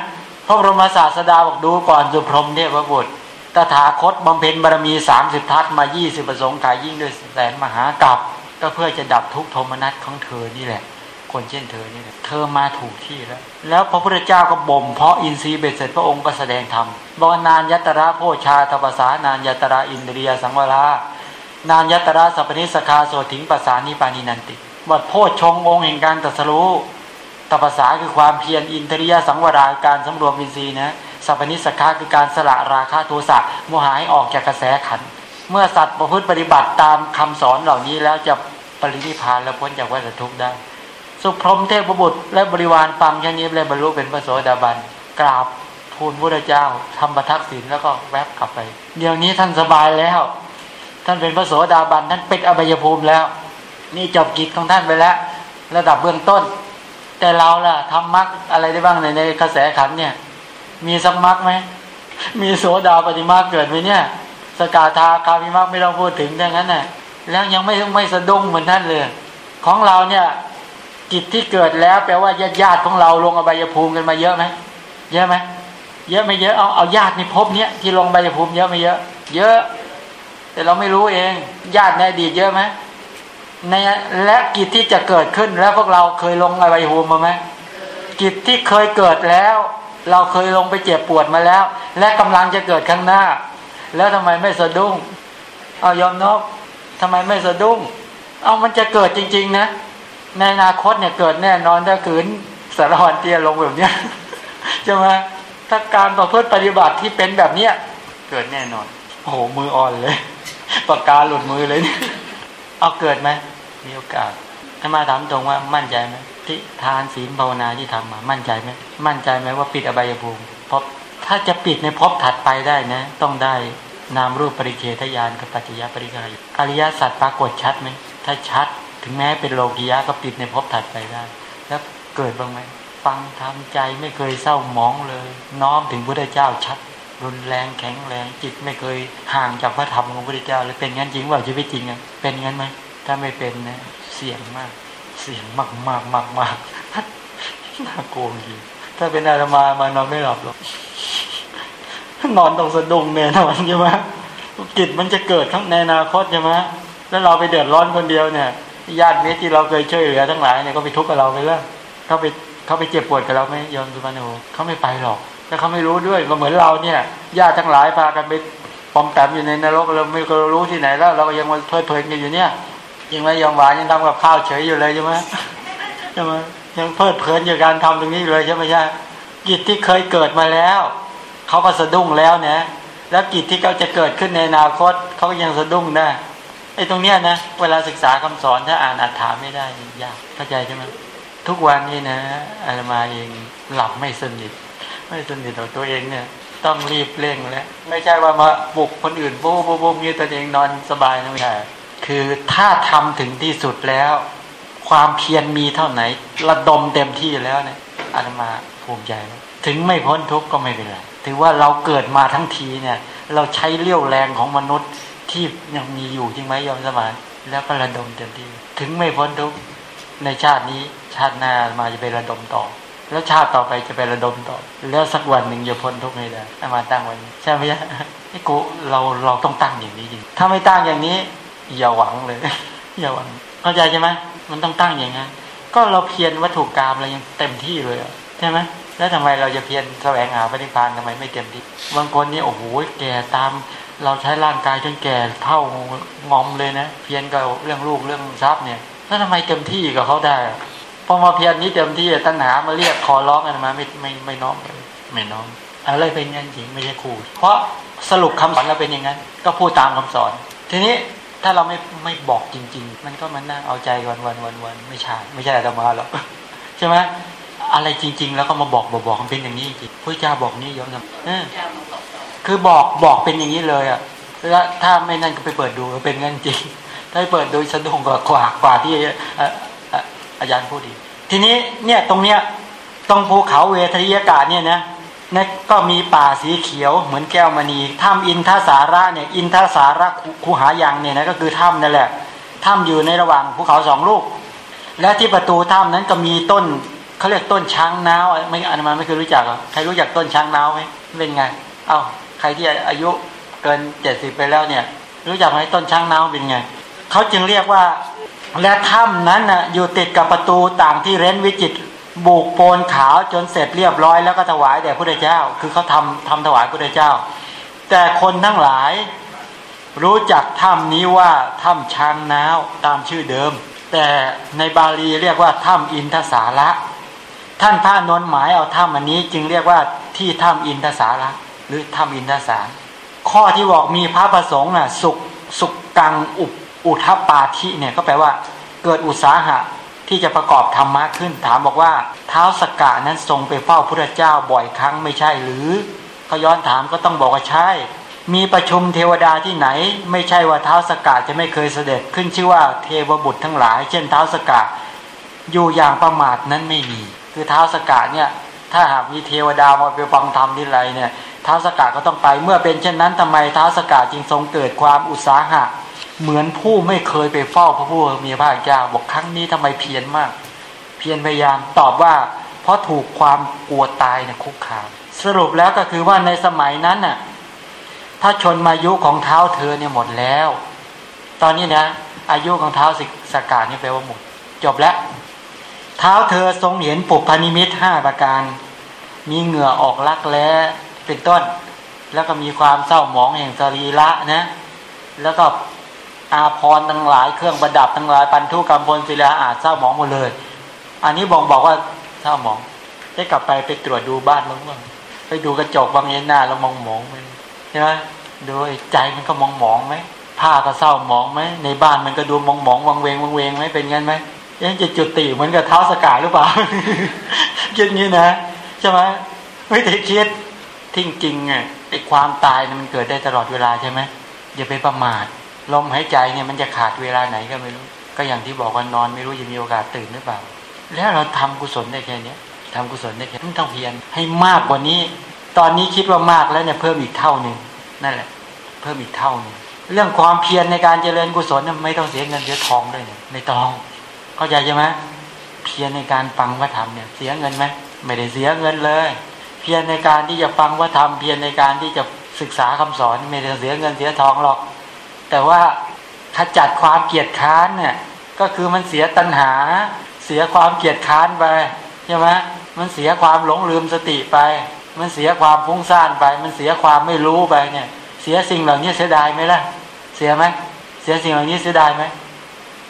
พระบรมศาสดาบอกดูก่อนสุพรหมเทพบุตรตถาคตบำเพ็ญบารมีสามสิบทัศมายี่สิบประสงค์กายยิ่งด้วยแสนมหากรัปก็เพื่อจะดับทุกข์โทมนัสของเธอนี่แหละ คนเช่นเธอเนี่ยแหละเธอมาถูกที่แล้ว แล้วพระพุทธเจ้าก็บ่มเพาะอินทรีย์เบ็ดเสร็จพระองค์ก็แสดงธรรมบอกนาญญัตระโพชฌาตปสานาญญัตระอินทริยสังวรานาญญัตระสัพพนิสสัคคาโสตถิง ปัสสามิปาณินันติวัดโพชฌงค์องค์แห่งการตรัสรู้ตปสาคือความเพียรอินทรียสังวราการสำรวมอินทรีย์นะสัพนิสคาคือการสละราคะโทสะโมหะให้ออกจากกระแสขัน เมื่อสัตว์ประพฤติปฏิบัติตามคำสอนเหล่านี้แล้วจะปรินิพพานและพ้นจากวัฏทุกข์ได้ สุพรหมเทพบุตร และบริวารฟังแค่นี้เลยบรรลุเป็นพระโสดาบันกราบทูลพระเจ้าทำประทักษิณแล้วก็แวบกลับไป เดี๋ยวนี้ท่านสบายแล้ว ท่านเป็นพระโสดาบันท่านเป็นอบายภูมิแล้ว นี่จบกิจของท่านไปแล้ว ระดับเบื้องต้น แต่เราล่ะทำมรรคอะไรได้บ้างในในกระแสขันเนี่ย มีสักมรรคไหมมีโสดาปฏิมาเกิดไหมเนี่ย สกาธาคามิมรรคไม่ต้องพูดถึงดังนั้นน่ะแล้วยังไม่ไม่สะดุ้งเหมือนท่านเลย ของเราเนี่ย จิตที่เกิดแล้วแปลว่าญาติญาติของเราลงอบายภูมิกันมาเยอะไหมเยอะไหมเยอะไม่เยอะเอาเอาญาติในภพเนี้ยที่ลงอบายภูมิเยอะไม่เยอะ เยอะ แต่เราไม่รู้เอง ญาติในอดีตเยอะไหมในและกิจที่จะเกิดขึ้นแล้วพวกเราเคยลงอบายภูมิมาไหมกิจที่เคยเกิดแล้ว เราเคยลงไปเจ็บปวดมาแล้ว และกำลังจะเกิดข้างหน้า แล้วทำไมไม่สะดุ้งเอายอมนบทำไมไม่สะดุ้ง เอามันจะเกิดจริง ๆ นะ ในอนาคตเนี่ยเกิดแน่นอนถ้าขืนสารวันเตี้ยลงแบบเนี้ยใช่ไหมถ้าการประพฤติปฏิบัติที่เป็นแบบเนี้ยเกิดแน่นอน โอ้โหมืออ่อนเลยปากกาหลุดมือเลยเนี่ยเอาเกิดไหมมีโอกาสถ้ามาถามตรงว่ามั่นใจไหมที่ทานศีลภาวนาที่ทำมา มั่นใจไหมมั่นใจไหมว่าปิดอบายภูมิเพราะถ้าจะปิดในภพถัดไปได้นะ ต้องได้นามรูปปริเคทยานกับปัจจยปริกายอริยสัจปรากฏชัดไหมถ้าชัด ถึงแม้เป็นโลกียะก็ปิดในภพถัดไปได้ แล้วเกิดบ้างไหมฟังทำใจไม่เคยเศร้าหมองเลย น้อมถึงพระเจ้าชัดรุนแรงแข็งแรงจิตไม่เคยห่างจากพระธรรมของพระเจ้าเลยเป็นงั้นจริงว่าชีวิตจริงอะเป็นงั้นไหมถ้าไม่เป็นนะเสี่ยงมาก เสี่ยงมากมากมากมากน่าโกงจริงถ้าเป็นอาตมามานอนไม่หลับหรอกนอนต้องสะดุ้งแน่นอนใช่ไหมกิจมันจะเกิดทั้งในอนาคตใช่ไหมแล้วเราไปเดือดร้อนคนเดียวเนี่ย ญาติเมตที่เราเคยช่วยเหลือทั้งหลายเนี่ยก็ไปทุกข์กับเราไปแล้วเขาไปเขาไปเจ็บปวดกับเราไหมยอมสุพรรณโอเขาไม่ไปหรอกแต่เขาไม่รู้ด้วยก็เหมือนเราเนี่ยญาติทั้งหลายพากันไปปอมแปมอยู่ในนรกเราไม่รู้ที่ไหนแล้ว เราก็ยังมาเพลิดเพลินกันอยู่เนี่ยยังไม่ยอมหวานยังทำกับข้าวเฉยอยู่เลยใช่ไหมใช่ไหมยังเพลิดเพลินอยู่การทำตรงนี้เลยใช่ไหมใช่กิจที่เคยเกิดมาแล้วเขาก็สะดุ้งแล้วนะแล้วกิจที่เขาจะเกิดขึ้นในอนาคตเขาก็ยังสะดุ้งได้ ไอ้ตรงเนี้ยนะเวลาศึกษาคำสอนถ้าอ่านอัฏฐาไม่ได้ยากเข้าใจใช่ไหมทุกวันนี้นะอาตมาเองหลับไม่สนิทไม่สนิทต่อตัวเองเนี่ย ต้องรีบเร่งแล้วไม่ใช่ว่ามาปลุกคนอื่นโบ๊ะโบ๊ะโบ๊ะงี้ตัวเองนอนสบายนะไม่ใช่คือถ้าทำถึงที่สุดแล้ว ความเพียรมีเท่าไหน ระดมเต็มที่แล้วเนี่ยอาตมาภูมิใจถึงไม่พ้นทุกข์ก็ไม่เป็นไรถือว่าเราเกิดมาทั้งทีเนี่ย เราใช้เลี้ยวแรงของมนุษย์ ที่ยังมีอยู่จริงไหมยอมสมานแล้วก็ระดมเต็มที่ถึงไม่พ้นทุกในชาตินี้ชาติหน้ามาจะไประดมต่อ แล้วชาติต่อไปจะไประดมต่อ แล้วสักวันหนึ่งจะพ้นทุกข์ให้ได้อามาตั้งไว้ใช่ไหมใช่ไอ้กูเราเราต้องตั้งอย่างนี้จริงถ้าไม่ตั้งอย่างนี้ อย่าหวังเลย อย่าหวังเข้าใจใช่ไหมมันต้องตั้งอย่างนั้นก็เราเพียรวัตถุกรรมเรยังเต็มที่เลยใช่ไหมแล้วทำไมเราจะเพียรแสวงหาปฏิพานทำไมไม่เต็มที่บางคนนี่โอ้โหแก่ตาม เราใช้ร่างกายจนแก่เท่างอมเลยนะ เพียรกับเรื่องลูกเรื่องทรัพย์เนี่ยแล้วทำไมเต็มที่กับเขาได้พอมาเพียรนี้เต็มที่ตั้งหามาเรียกคอร้องกันมาไม่ไม่ไม่น้อมไม่น้อมอะไรเป็นงั้นจริงไม่ใช่ครูเพราะสรุปคำสอนเราเป็นอย่างนั้น ก็พูดตามคำสอน ทีนี้ถ้าเราไม่ไม่บอกจริง ๆ มันก็มันนั่งเอาใจวันวันวันวันไม่ใช่ไม่ใช่อาตมาหรอกใช่ไหมอะไรจริง ๆ แล้วก็มาบอกบอกบอกมันเป็นอย่างนี้จริงพระเจ้าบอกนี่ยอมทำ คือบอกบอกเป็นอย่างนี้เลยอะแล้วถ้าไม่นั่นก็ไปเปิดดูเป็นงั้นจริง ถ้าเปิดโดยสะดุ้งกว่ากว่ากว่าที่อาจารย์พูดดีทีนี้เนี่ยตรงเนี้ยตรงภูเขาเวทยากาศเนี่ยนะนี่ก็มีป่าสีเขียวเหมือนแก้วมณีถ้ำอินทสาระเนี่ยอินทสาระคูหายังเนี่ยนะก็คือถ้ำนั่นแหละถ้ำอยู่ในระหว่างภูเขาสองลูก และที่ประตูถ้ำนั้นก็มีต้นเขาเรียกต้นช้างน้าวไม่อันมาไม่เคยรู้จักหรอใครรู้จักต้นช้างน้าวไหมเป็นไง เอา้า ใครที่อายุเกินเจ็ดสิบไปแล้วเนี่ย รู้จักไหมต้นช้างน้าวเป็นไงเขาจึงเรียกว่าและถ้ำนั้นน่ะอยู่ติดกับประตูต่างที่เร้นวิจิตบุกโปนขาวจนเสร็จเรียบร้อยแล้วก็ถวายแด่พระเจ้า คือเขาทำทำถวายพระเจ้า แต่คนทั้งหลายรู้จักถ้ำนี้ว่าถ้ำช้างน้าวตามชื่อเดิม แต่ในบาลีเรียกว่าถ้ำอินทสาระ ท่านพระนนหมายเอาถ้ำอันนี้จึงเรียกว่าที่ถ้ำอินทสาระ หรือถ้ำอินทสาร ข้อที่บอกมีพระประสงค์น่ะสุขสุขกังอุปอุทปาธิเนี่ยก็แปลว่า เกิดอุตสาหะที่จะประกอบธรรมะขึ้น ถามบอกว่าเท้าสกกะนั้นทรงไปเฝ้าพระเจ้าบ่อยครั้งไม่ใช่หรือเขาย้อนถามก็ต้องบอกว่าใช่ มีประชุมเทวดาที่ไหน ไม่ใช่ว่าเท้าสกกะจะไม่เคยเสด็จขึ้นชื่อว่าเทวบุตรทั้งหลาย เช่นเท้าสกกะอยู่อย่างประมาทนั้นไม่มี คือเท้าสกกะเนี่ยถ้าหากมีเทวดามาไปฟังธรรมที่ไรเนี่ย ท้าสกกะก็ต้องไป เมื่อเป็นเช่นนั้นทำไมท้าสกกะจึงทรงเกิดความอุตสาหะ เหมือนผู้ไม่เคยไปเฝ้าพระผู้มีพระเจ้าบอกครั้งนี้ทำไมเพียรมาก เพียรพยายามตอบว่า เพราะถูกความกลัวตายเนี่ยคุกคาม สรุปแล้วก็คือว่าในสมัยนั้นน่ะถ้าชนมายุของเท้าเธอเนี่ยหมดแล้ว ตอนนี้นะอายุของเท้าสิสกาดนี่แปลว่าหมด จบแล้ว เท้าเธอทรงเห็นปุพนิมิตห้าประการ มีเหงื่อออกลักแล้ เป็นต้น แล้วก็มีความเศร้าหมองแห่งสรีระนะ แล้วก็อาพรทั้งหลายเครื่องประดับทั้งหลายปันทุกรรมพลศิลาอาจเศร้าหมองหมดเลย อันนี้บอกบอกว่าเศร้าหมองได้กลับไปไปตรวจดูบ้านบ้างบ้างไปดูกระจกบางเย็นหน้าแล้วมองหมองไหมใช่ไหมดูใจมันก็มองหมองไหมผ้าก็เศร้าหมองไหมในบ้านมันก็ดูมองหมองวังเวงวังเวงไหมเป็นงั้นไหมยังจะจุดติเหมือนกับเท้าสกาหรือเปล่าคิดงี้นะใช่ไหมไม่ได้คิด ทิ้งจริงไงไอ้ความตายมันเกิดได้ตลอดเวลาใช่ไหมอย่าไปประมาทลมหายใจเนี่ยมันจะขาดเวลาไหนก็ไม่รู้ ก็อย่างที่บอกว่านอนไม่รู้จะมีโอกาสตื่นหรือเปล่า แล้วเราทำกุศลได้แค่นี้ทำกุศลได้แค่นี้ต้องเพียรให้มากกว่านี้ ตอนนี้คิดว่ามากแล้วเนี่ยเพิ่มอีกเท่าหนึ่งนั่นแหละ เพิ่มอีกเท่าหนึ่งเรื่องความเพียรในการเจริญกุศลไม่ต้องเสียเงินเสียทองด้วยเนี่ยไม่ต้องเข้าใจใช่ไหมเพียรในการฟังพระธรรมเนี่ยเสียเงินไหมไม่ได้เสียเงินเลย เพียรในการที่จะฟังพระธรรมเพียรในการที่จะศึกษาคำสอนไม่ได้เสียเงินเสียทองหรอก แต่ว่าขจัดความเกียดค้านเนี่ยก็คือมันเสียตัณหา เสียความเกียดค้านไปใช่ไหมมันเสียความหลงลืมสติไป มันเสียความฟุ้งซ่านไป มันเสียความไม่รู้ไปเนี่ย เสียสิ่งเหล่านี้เสียดายไหมล่ะ เสียไหมเสียสิ่งเหล่านี้เสียดายไหม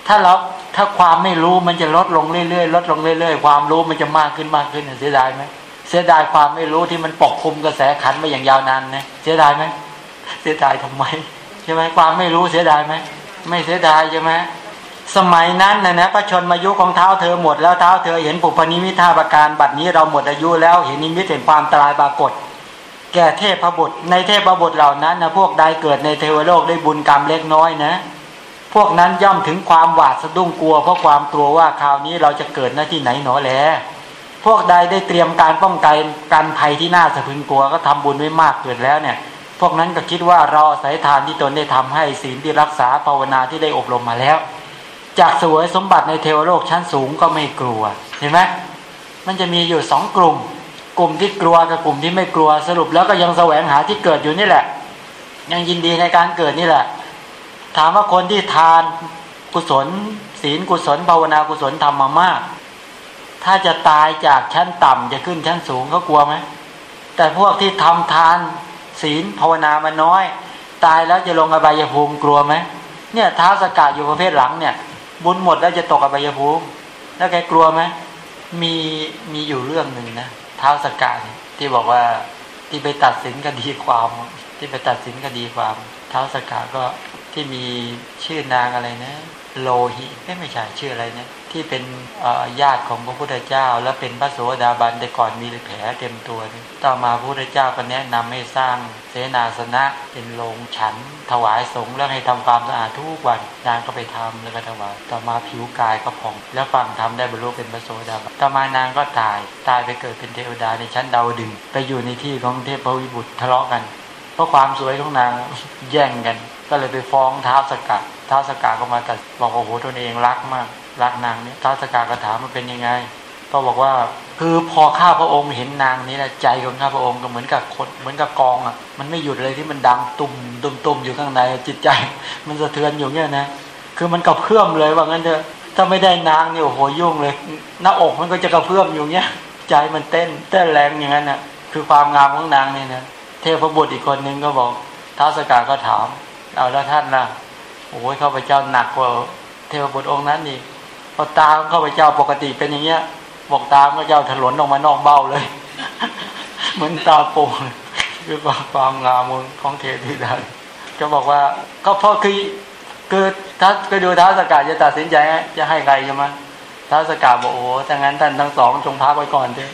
ถ้าเราถ้าความไม่รู้มันจะลดลงเรื่อยๆลดลงเรื่อยๆความรู้มันจะมากขึ้นมากขึ้นเสียดายไหม เสียดายความไม่รู้ที่มันปกคลุมกระแสขันมาอย่างยาวนานนะเสียดายไหมเสียดายทำไมใช่ไหมความไม่รู้เสียดายไหมไม่เสียดายใช่ไหมสมัยนั้นนะนะพระชนมายุของเท้าเธอหมดแล้วเท้าเธอเห็นปุพนิมิทาประการบัดนี้เราหมดอายุแล้วเห็นนิมิตเห็นความตายปรากฏ แก่เทพบุตรในเทพบุตรเหล่านั้นนะพวกใดเกิดในเทวโลกได้บุญกรรมเล็กน้อยนะ พวกนั้นย่อมถึงความหวาดสะดุ้งกลัวเพราะความกลัวว่าคราวนี้เราจะเกิดหน้าที่ไหนหนอแล พวกใดได้เตรียมการป้องกันการภัยที่น่าสะพึงกลัวก็ทำบุญไว้มากเกิดแล้วเนี่ย พวกนั้นก็คิดว่าเราอาศัยทานที่ตนได้ทำให้ศีลที่รักษาภาวนาที่ได้อบรมมาแล้ว จากสวยสมบัติในเทวโลกชั้นสูงก็ไม่กลัวเห็นไหมมันจะมีอยู่สองกลุ่ม กลุ่มที่กลัวกับกลุ่มที่ไม่กลัวสรุปแล้วก็ยังแสวงหาที่เกิดอยู่นี่แหละ ยังยินดีในการเกิดนี่แหละ ถามว่าคนที่ทานกุศล ศีลกุศลภาวนากุศลทำมามาก ถ้าจะตายจากชั้นต่ำจะขึ้นชั้นสูงเขากลัวไหมแต่พวกที่ทำทานศีลภาวนามาน้อย ตายแล้วจะลงอบายภูมิกลัวไหมเนี่ยท้าสกัดอยู่ประเภทหลังเนี่ย บุญหมดแล้วจะตกอบายภูมิแล้วแกกลัวไหมมีมีอยู่เรื่องหนึ่งนะท้าสกัดที่บอกว่าที่ไปตัดสินคดีความ ที่ไปตัดสินคดีความท้าสกัดก็ที่มีชื่อนางอะไรนะ โลหิไม่ใช่ชื่ออะไรนะ ที่เป็นญาติของพระพุทธเจ้า แล้วเป็นพระโสดาบันแต่ก่อนมีแผลเต็มตัว ต่อมาพระพุทธเจ้าก็แนะนำให้สร้างเสนาสนะเป็นโรงฉัน ถวายสงฆ์แล้วให้ทำความสะอาดทุกวันนางก็ไปทำแล้วก็ถวายต่อมาผิวกายก็ผ่อง แล้วฟังทำได้บรรลุเป็นพระโสดาบันต่อมานางก็ตายตายไปเกิดเป็นเทวดาในชั้นดาวดึงไปอยู่ในที่ของเทพวิบุตรทะเลาะกัน เพราะความสวยของนางแย่งกัน ก็เลยไปฟ้องท้าวสกัดท้าวสกัดก็มาตัดบอกว่าโอ้โหตนเองรักมาก รักนางนี้ท้าวสกัดก็ถามมันเป็นยังไง ก็บอกว่าคือพอข้าพระองค์เห็นนางนี้นะใจของข้าพระองค์ก็เหมือนกับคนเหมือนกับกองอะ มันไม่หยุดเลยที่มันดังตุ่มตุ่มตุ่มอยู่ข้างในจิตใจ มันสะเทือนอยู่เงี้ยนะคือมันกระเพื่อมเลยว่างั้นเถอะถ้าไม่ได้นางเนี่ยโอ้โหยุ่งเลย หน้าอกมันก็จะกระเพื่อมอยู่เงี้ยใจมันเต้นเต้นแรงอย่างนั้นน่ะ คือความงามของนางเนี่ยนะเทพบุตรอีกคนนึงก็บอกท้าวสกาก็ถาม เอาแล้วท่านล่ะโอ้ยข้าพเจ้าหนักกว่าเทพบุตรองค์นั้นอีก อตาข้าพเจ้าปกติเป็นอย่างเงี้ย บอกตาข้าพเจ้าถลนออกมานอกเบ้าเลย เหมือนตาโป่งคือความงามของเทพิดาก็บอกว่าก็เพราะคือคือถ้าก็ดูท้าวสกาจะตัดสินใจจะให้ใครใช่ไหมท้าวสกาบอกโอ้ถ้างั้นท่านทั้งสองจงพักไว้ก่อนเถอะ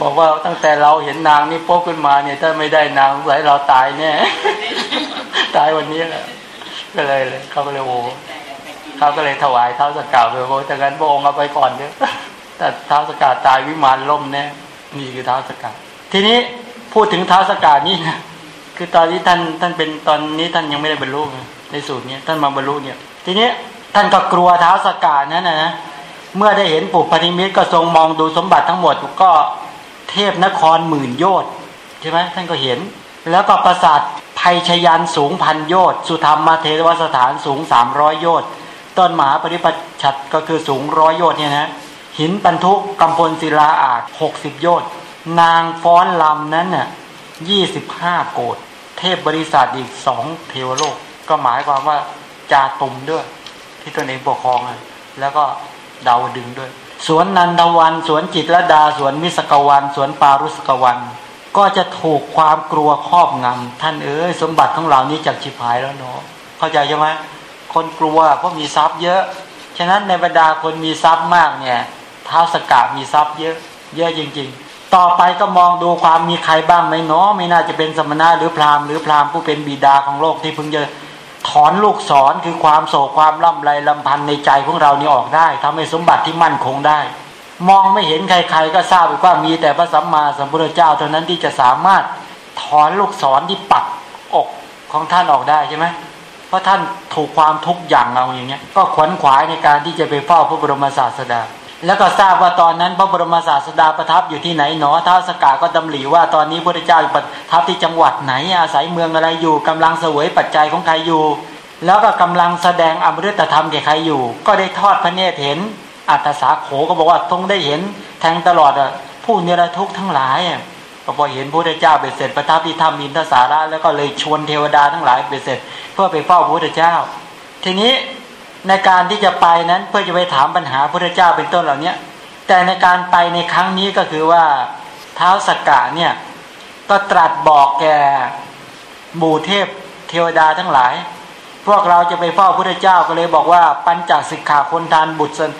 บอกว่าตั้งแต่เราเห็นนางนี่โป๊กขึ้นมาเนี่ย ถ้าไม่ได้นางสายเราตายแน่ตายวันนี้แหละก็เลยเลยเขาก็เลยโอ้ เขาก็เลยถวายเท้าสกาไปโอ้ถ้างั้นพระองค์เอาไปก่อนเถอแต่เท้าสกาตายวิมานล่มแน่นี่คือเท้าสกาทีนี้พูดถึงเท้าสกานี่นะคือตอนนี้ท่านท่านเป็นตอนนี้ท่านยังไม่ได้บรรลุในสูตรนี้ท่านมาบรรลุเนี่ย ทีนี้ท่านก็กลัวเท้าสกานั้นนะนะเมื่อได้เห็นปุพนิมิตก็ทรงมองดูสมบัติทั้งหมดก็เทพนครหมื่นโยชน์ใช่ไหมท่านก็เห็น แล้วก็ปราสาทภัยชยันสูงพันโยชน์สุธรรมมาเทวสถานสูงสามร้อยโยชน์ ต้นหมาปริปัชัดก็คือสูงร้อยโยชน์เนี่ยนะหินปันทุกกำพลศิลาอาจหกสิบโยชน์นางฟ้อนลำนั้นน่ะยี่สิบห้าโกดเทพบริษัทอีกสองเทวโลก ก็หมายความว่าจาตุมด้วย ที่ตนเองปกครองอะแล้วก็ดาวดึงด้วย สวนนันทวัน สวนจิตรดา สวนมิสกวัน สวนปารุสกวัน ก็จะถูกความกลัวครอบงำท่านเอ้ยสมบัติของเรานี้จากชิพหายแล้วเนาะเข้าใจใช่ไหม คนกลัวเพราะมีทรัพย์เยอะ ฉะนั้นในบรรดาคนมีทรัพย์มากเนี่ยท้าวสกามีทรัพย์เยอะ เยอะจริง ๆ ต่อไปก็มองดูความมีใครบ้างไหมเนาะไม่น่าจะเป็นสมณะหรือพราหมณ์หรือพราหมณ์ผู้เป็นบิดาของโลกที่เพิ่งจะถอนลูกศรคือความโศกความล่ำไรลำพันในใจของเรานี่ออกได้ทำให้สมบัติที่มั่นคงได้ มองไม่เห็นใครๆก็ทราบว่ามีแต่พระสัมมาสัมพุทธเจ้าเท่านั้นที่จะสามารถถอนลูกศรที่ปักอกของท่านออกได้ใช่ไหม ราะท่านถูกความทุกข์อย่างเอาอย่างเงี้ยก็ขวนขวายในการที่จะไปเฝ้าพระบรมศาสดา แล้วก็ทราบว่าตอนนั้นพระบรมศาสดาประทับอยู่ที่ไหนหนอท้าวสกาก็ดำริว่าตอนนี้พระเจ้าประทับที่จังหวัดไหนอาศัยเมืองอะไรอยู่กำลังเสวยปัจจัยของใครอยู่ แล้วก็กำลังแสดงอมฤตธรรมแก่ใครอยู่ ก็ได้ทอดพระเนตรเห็นอัตสาโขก็บอกว่าทรงได้เห็นแทงตลอดอะผู้เนรทุกข์ทั้งหลายอะ ก็พอเห็นพระเจ้าเบ็ดเสร็จประทับที่ถ้ำอินทสาระแล้วก็เลยชวนเทวดาทั้งหลายเบ็ดเสร็จ เพื่อไปเฝ้าพระเจ้า ทีนี้ในการที่จะไปนั้นเพื่อจะไปถามปัญหาพระเจ้าเป็นต้นเหล่านี้แต่ในการไปในครั้งนี้ก็คือว่าเท้าสกกะเนี่ยก็ตรัสบอกแก่หมู่เทพเทวดาทั้งหลาย พวกเราจะไปเฝ้าพระเจ้าก็เลยบอกว่าปัญจสิกขาคนทานบุตร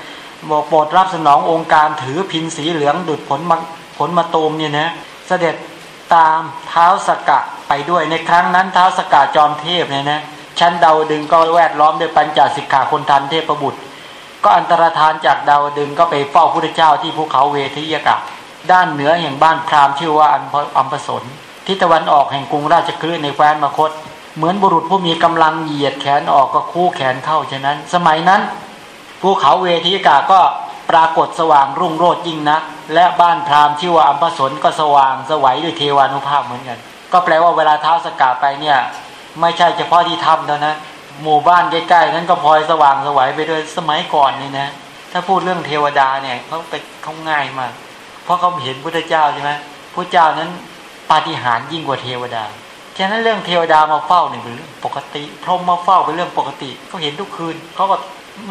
บอกโปรดรับสนององค์การถือพินสีเหลืองดุดผลมาผลมาตูมเนี่ยนะ เสด็จตามเท้าสกกะไปด้วยในครั้งนั้นเท้าสกกะจอมเทพเนี่ยนะชั้นเดาดึงก็แวดล้อมด้วยปัญจสิกขาคนทานเทพบุตร ก็อันตรธานจากดาวดึงก็ไปเฝ้าพระเจ้าที่ภูเขาเวทียกะ ด้านเหนือแห่งบ้านพราหมณ์ชื่อว่าอันอัมพสนทิศตะวันออกแห่งกรุงราชคลื่นในแคว้นมคต เหมือนบุรุษผู้มีกำลังเหยียดแขนออกก็คู่แขนเข้าฉะนั้น สมัยนั้นภูเขาเวทียกะก็ ปรากฏสว่างรุ่งโรจน์ยิ่งนัก และบ้านพราหมณ์ชื่อว่าอัมพสนก็สว่างสวัยด้วยเทวานุภาพเหมือนกัน ก็แปลว่าเวลาเท้าสกาไปเนี่ย ไม่ใช่เฉพาะที่ถ้ำเท่านั้นหมู่บ้านใกล้ๆนั้นก็พลอยสว่างสวัยไปด้วยสมัยก่อนนี่นะ ถ้าพูดเรื่องเทวดาเนี่ยเขาไปเขาง่ายมาก เพราะเขาเห็นพุทธเจ้าใช่ไหมพระเจ้านั้นปาฏิหาริย์ยิ่งกว่าเทวดาฉะนั้นเรื่องเทวดามาเฝ้าเนี่ยเป็นเรื่องปกติ พรหมมาเฝ้าเป็นเรื่องปกติเขาเห็นทุกคืนเขาก็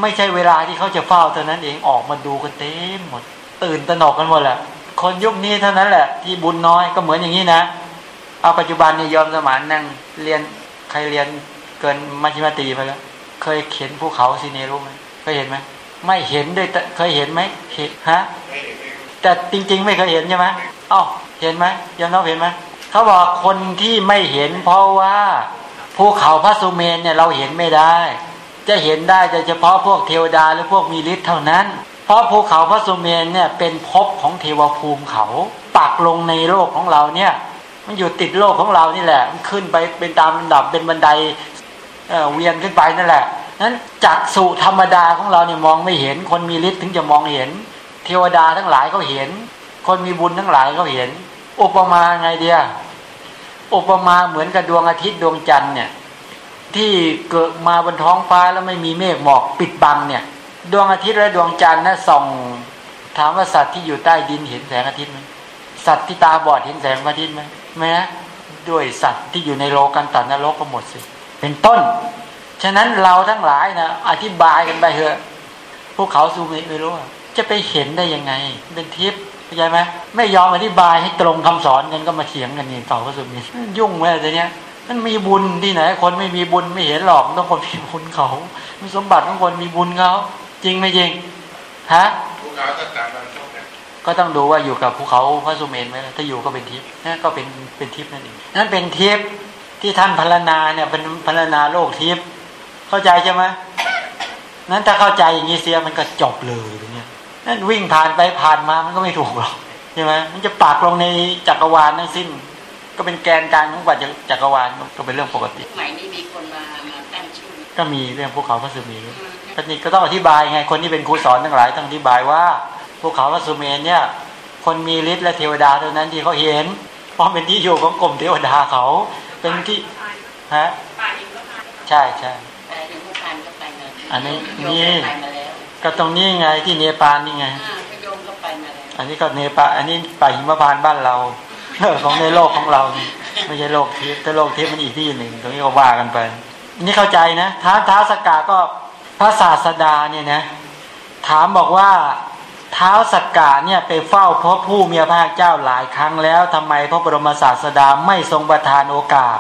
ไม่ใช่เวลาที่เขาจะเฝ้าเท่านั้นเองออกมาดูกันเต็มหมด ตื่นตระหนกกันหมดแหละคนยุคนี้เท่านั้นแหละ ที่บุญน้อยก็เหมือนอย่างนี้นะเอาปัจจุบันเนี่ยยอมสมานนั่งเรียนใครเรียนเกินมัชฌิมาตีไปแล้ว เคยเข็นภูเขาซีเนรู้ไหมเคยเห็นไหมไม่เห็นด้วยเคยเห็นไหมเห็นฮะแต่จริง ๆ ไม่เคยเห็นใช่ไหมอ้าวเห็นไหมยอมน้องเห็นไหมเขาบอกคนที่ไม่เห็นเพราะว่าภูเขาพระสุเมนเนี่ยเราเห็นไม่ได้ จะเห็นได้แต่เฉพาะพวกเทวดาหรือพวกมีฤทธิ์เท่านั้น เพราะภูเขาพระสุเมนเนี่ยเป็นภพของเทวภูมิเขา ปักลงในโลกของเราเนี่ย มันอยู่ติดโลกของเรานี่แหละ มันขึ้นไปเป็นตามลำดับเป็นบันไดเเวียนขึ้นไปนั่นแหละนั้นจักสุธรรมดาของเราเนี่ยมองไม่เห็น คนมีฤทธิ์ถึงจะมองเห็น เทวดาทั้งหลายก็เห็น คนมีบุญทั้งหลายก็เห็น อุปมาไงเดียอุปมาเหมือนกับดวงอาทิตย์ดวงจันทร์เนี่ย ที่เกิดมาบนท้องฟ้าแล้วไม่มีเมฆหมอกปิดบังเนี่ย ดวงอาทิตย์และดวงจันทร์นะส่องถามว่าสัตว์ที่อยู่ใต้ดินเห็นแสงอาทิตย์ไหมสัตว์ที่ตาบอดเห็นแสงอาทิตย์ไหมไม่นะด้วยสัตว์ที่อยู่ในโลกันตันนรกก็หมดสิ เป็นต้น ฉะนั้นเราทั้งหลายนะอธิบายกันไปเถอะพวกเขาซูมิไม่รู้จะไปเห็นได้ยังไง เป็นทิพย์เข้าใจไหมไม่ยอมอธิบายให้ตรงคำสอนกันก็มาเถียงกันนี่เขาก็ซูมิยุ่งแม่แต่เนี้ย มันมีบุญที่ไหน คนไม่มีบุญไม่เห็นหรอกต้องคนมีบุญเขา มีสมบัติของคนมีบุญเขาจริงไม่จริงฮะภูเขาต่างๆบางช่วงเนี่ยก็ต้องดูว่าอยู่กับภูเขาพระสุเมนไหมถ้าอยู่ก็เป็นทิพย์นั่นก็เป็นเป็นทิพย์นั่นเองนั่นเป็นทิพย์ที่ท่านพรรณนาเนี่ยเป็นพรรณนาโลกทิพย์เข้าใจใช่ไหมนั้นถ้าเข้าใจอย่างนี้เสียมันก็จบเลยอย่างเงี้ยนั่นวิ่งผ่านไปผ่านมามันก็ไม่ถูกหรอกใช่ไหมมันจะปากลงในจักรวาลทั้งสิ้น ก็เป็นแกนกลางของปัจจักรวาลก็เป็นเรื่องปกติใหม่นี้มีคนมามาตั้งชื่อก็มีเรื่องภูเขาพระสุเมรุก็นี่ก็ต้องอธิบายไงคนที่เป็นครูสอนทั้งหลายต้องอธิบายว่าภูเขาพระสุเมรุเนี่ย คนมีฤทธิ์และเทวดาเท่านั้นที่เขาเห็นเพราะเป็นที่อยู่ของกรมเทวดาเขาเป็นที่ฮะใช่ใช่แต่ถึงผู้พันก็ไปมาอันนี้โยมนี่ก็ไปมาแล้วก็ตรงนี้ไงที่เนปาลนี่ไงอ่าพโยมก็ไปมาแล้วอันนี้ก็เนปาลอันนี้ป่าหิมพานต์บ้านเรา ของในโลกของเรา ไม่ใช่โลกทิพย์แต่โลกทิพย์มันอีกที่หนึ่งตรงนี้ก็ว่ากันไป นี่เข้าใจนะท้าท้าสกาก็พระศาสดาเนี่ยนะ ถามบอกว่าเท้าสกกาเนี่ยไปเฝ้าพระผู้มีพระภาคเจ้าหลายครั้งแล้วทำไมพระบรมศาสดาไม่ทรงประทานโอกาส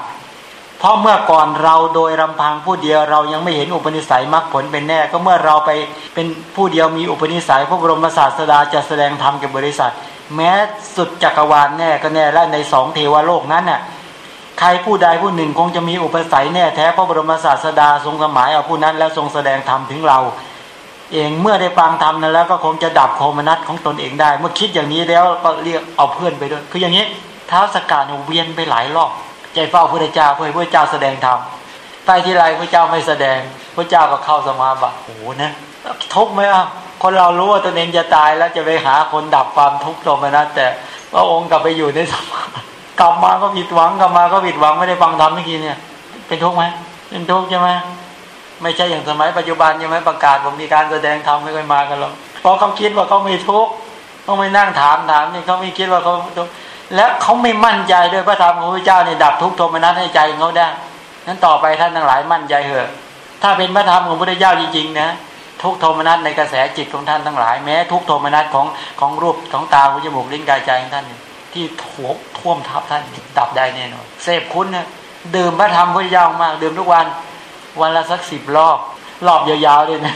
เพราะเมื่อก่อนเราโดยลำพังผู้เดียวเรายังไม่เห็นอุปนิสัยมรรคผลเป็นแน่ ก็เมื่อเราไปเป็นผู้เดียวมีอุปนิสัย พระบรมศาสดาจะแสดงธรรมแก่บริษัท แม้สุดจักรวาลแน่ก็แน่และในสองเทวโลกนั้นน่ะใครผู้ใดผู้หนึ่งคงจะมีอุปสัยแน่แท้พระบรมศาสดาทรงสมัยเอาผู้นั้นแล้วทรงแสดงธรรมถึงเรา เองเมื่อได้ฟังธรรมนั้นแล้วก็คงจะดับโทมนัสของตนเองได้ เมื่อคิดอย่างนี้แล้วก็เรียกเอาเพื่อนไปด้วย คืออย่างนี้เท้าสกกัดเนี่ยเวียนไปหลายรอบใจเฝ้าพระเจ้าเพื่อพระเจ้าแสดงธรรมไปที่ไรพระเจ้าไม่แสดง พระเจ้าก็เข้าสมาบัติโอ้โหนะทุกข์ไหมอะ คนเรารู้ว่าตนเองจะตายแล้วจะไปหาคนดับความทุกข์โทมนัสแต่พระองค์กลับไปอยู่ในสมากลับมาก็ผิดหวังกลับมาก็ผิดหวังไม่ได้ฟังธรรมเมื่อกี้เนี่ย เป็นทุกข์ไหมเป็นทุกข์ใช่ไหมไม่ใช่อย่างสมัยปัจจุบันยังไหมประกาศผมมีการแสดงธรรมไม่ค่อยมากันหรอกเพราะเขาคิดว่าเขาไม่ทุกข์ต้องไม่นั่งถามถามนี่เขาไม่คิดว่าเขาทุกข์และเขาไม่มั่นใจด้วยพระธรรมของพระเจ้าเนี่ยดับทุกข์โทมนัสให้ใจเขาได้นั้นต่อไปท่านทั้งหลายมั่นใจเถอะ ถ้าเป็นพระธรรมของพระเจ้าจริงๆนะ ทุกโทมนัสในกระแสจิตของท่านทั้งหลาย แม้ทุกโทมนัสของของรูปของตาหูจมูกลิ้นกายใจของท่าน ที่ที่ถ่วงท่วมทับท่านดับได้แน่นอนเสพคุณนะดื่มพระธรรมพระเจ้ามากดื่มทุกวันวันละสักสิบรอบรอบยาวๆเลยนะ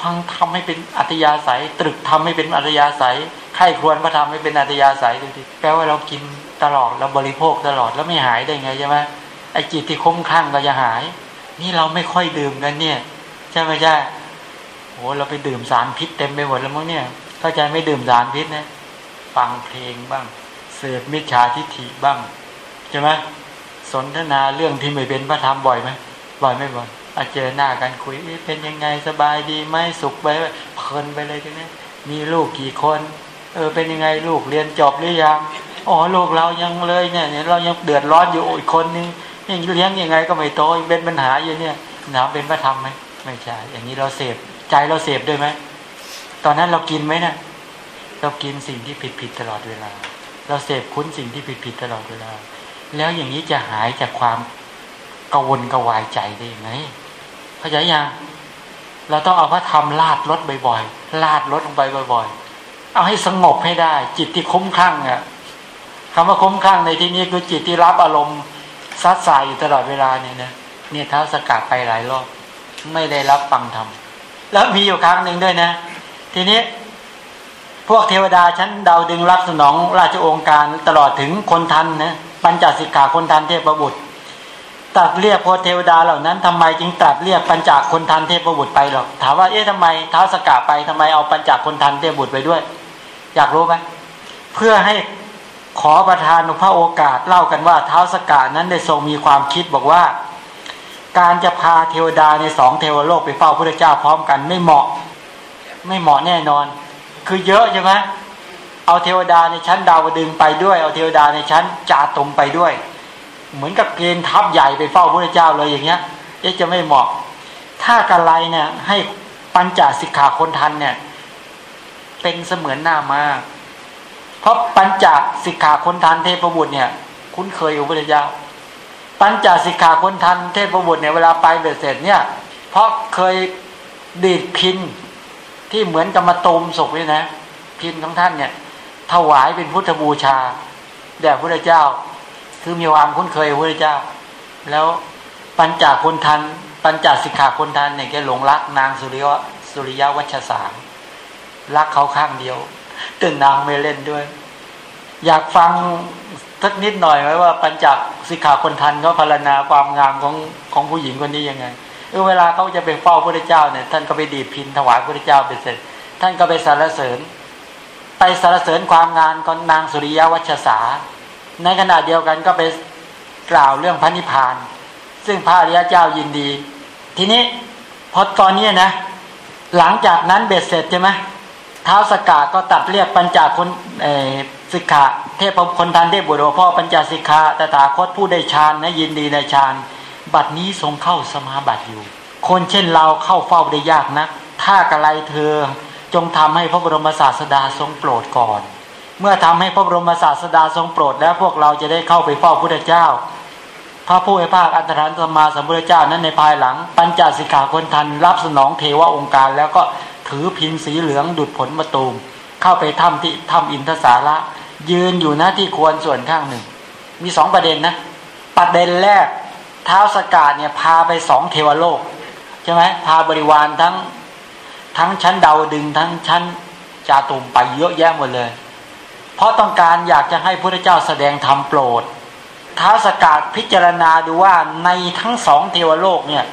ฟังทำให้เป็นอัตยาศัย ตรึกทำให้เป็นอัตยาศัยไข้ครวนพระธรรมให้เป็นอัตยาศัยดูดิแปลว่าเรากินตลอดเราบริโภคตลอดแล้วไม่หายได้ไงใช่ไหมไอ้จิตที่คุ้มคลั่งก็จะหาย นี่เราไม่ค่อยดื่มกันเนี่ยใช่ไหมใช่ โอ้เราไปดื่มสารพิษเต็มไปหมดแล้วมั้งเนี่ยเข้าใจไม่ดื่มสารพิษนะฟังเพลงบ้าง เสพมิจฉาทิฏฐิบ้างใช่ไหมสนทนาเรื่องที่ไม่เป็นพระธรรมบ่อยไหมบ่อยไม่บ่อยอาเจอหน้ากันคุยเป็นยังไงสบายดีไหมสุขไปเพลินไปเลยทีนี้มีลูกกี่คน เออเป็นยังไงลูกเรียนจบหรือยังอ๋อลูกเรายังเลยเนี่ยเรายังเดือดร้อนอยู่อีกคนนึงยังเลี้ยงยังไงก็ไม่โตเป็นปัญหาอยู่เนี่ยหนาเป็นพระธรรมไหมไม่ใช่อย่างนี้เราเสพ ใจเราเสพด้วยไหมตอนนั้นเรากินไหมนะเรากินสิ่งที่ผิดผิดตลอดเวลา เราเสพคุ้นสิ่งที่ผิดผิดตลอดเวลา แล้วอย่างนี้จะหายจากความกังวลกวายใจได้ยังไงเข้าใจยังเราต้องเอาพระธรรมลาดรถบ่อยๆลาดรถลงไปบ่อย ๆ เอาให้สงบให้ได้ จิตที่คุ้มคลั่งอะคำว่าคุ้มคลั่งในที่นี้คือจิตที่รับอารมณ์ซัดสายอยู่ตลอดเวลาเนี่ยนะเนี่ยเท้าสกัดไปหลายรอบไม่ได้รับฟังธรรม แล้วมีอยู่ครั้งหนึ่งด้วยนะ ทีนี้พวกเทวดาชั้นดาวดึงรับสนองราชองค์การตลอดถึงคนทันนะปัญจสิกขาคนทันเทพบุตรตรัสเรียกพวกเทวดาเหล่านั้นทำไมจึงตรัสเรียกปัญจคนทันเทพบุตรไปหรอกถามว่าเอ๊ะทำไมเท้าสก่าไปทำไมเอาปัญจคนทันเทพบุตรไปด้วย อยากรู้ไหมเพื่อให้ขอประทานพระโอกาสเล่ากันว่าเท้าสก่านั้นได้ทรงมีความคิดบอกว่า การจะพาเทวดาในสองเทวโลกไปเฝ้าพระเจ้าพร้อมกันไม่เหมาะ ไม่เหมาะแน่นอน คือเยอะใช่ไหมเอาเทวดาในชั้นดาวดึงไปด้วย เอาเทวดาในชั้นจาตมไปด้วย เหมือนกับเกณฑ์ทัพใหญ่ไปเฝ้าพระเจ้าเลยอย่างเงี้ยจะไม่เหมาะ ถ้ากะไรเนี่ยให้ปัญจสิกขาคนทันเนี่ย เป็นเสมือนหน้ามากเพราะปัญจสิกขาคนทันเทพบุตรเนี่ย คุ้นเคยอยู่พระเจ้า ปัญจสิกขาคนทันเทพบุตรเนี่ยเวลาไปเบ็ดเสร็จเนี่ยเพราะเคยดีดพินที่เหมือนกับมาตูมศพเลยนะ พินของท่านเนี่ย ถวายเป็นพุทธบูชาแด่พระเจ้า คือมีความคุ้นเคยพระเจ้า แล้วปัญจคนทัน ปัญจสิกขาคนทันเนี่ยแกหลงรักนางสุริยะสุริยวัชสารรักเขาข้างเดียวแต่นนางไม่เล่นด้วย อยากฟัง สักนิดหน่อยไหมว่าปัญจสิกขาคนทันเขาพารณาความงามของของผู้หญิงคนนี้ยังไงเออเวลาเขาจะไปเฝ้าพระเจ้าเนี่ยท่านก็ไปดีพินถวายพระเจ้าไปเสร็จ ท่านก็ไปสรรเสริญ ไปสรรเสริญความงานของนางสุริยวัชสา ในขณะเดียวกันก็ไปกล่าวเรื่องพระนิพพาน ซึ่งพระอริยเจ้ายินดี ทีนี้พอตอนนี้นะ หลังจากนั้นเบ็ดเสร็จใช่ไหมเท้าสกาก็ตัดเรียกปัญจคนสิกขา เทพคนทันเทพบุตรพ่อปัญจสิกขาตถาคตผู้ได้ฌานนะยินดีในฌานบัดนี้ทรงเข้าสมาบัติอยู่ คนเช่นเราเข้าเฝ้าได้ยากนะถ้ากระไรเธอจงทำให้พระบรมศาสดาทรงโปรดก่อน เมื่อทำให้พระบรมศาสดาทรงโปรด แล้วพวกเราจะได้เข้าไปเฝ้าพระพุทธเจ้า พระผู้ให้ภาคอันตรานสมมาสัมพุทธเจ้านั้นในภายหลัง ปัญจสิกขาคนทันรับสนองเทวองค์การ แล้วก็ถือพินสีเหลืองดุดผลมะตูมเข้าไปถ้ำที่ถ้ำอินทสาระ ยืนอยู่หน้าที่ควรส่วนข้างหนึ่ง มีสองประเด็นนะ ประเด็นแรกเท้าสกาดเนี่ยพาไปสองเทวโลกใช่ไหมพาบริวารทั้งทั้งชั้นดาวดึงทั้งชั้นจาตุมไปเยอะแยะหมดเลย เพราะต้องการอยากจะให้พระเจ้าแสดงธรรมโปรดท้าสกาดพิจารณาดูว่าในทั้งสองเทวโลกเนี่ย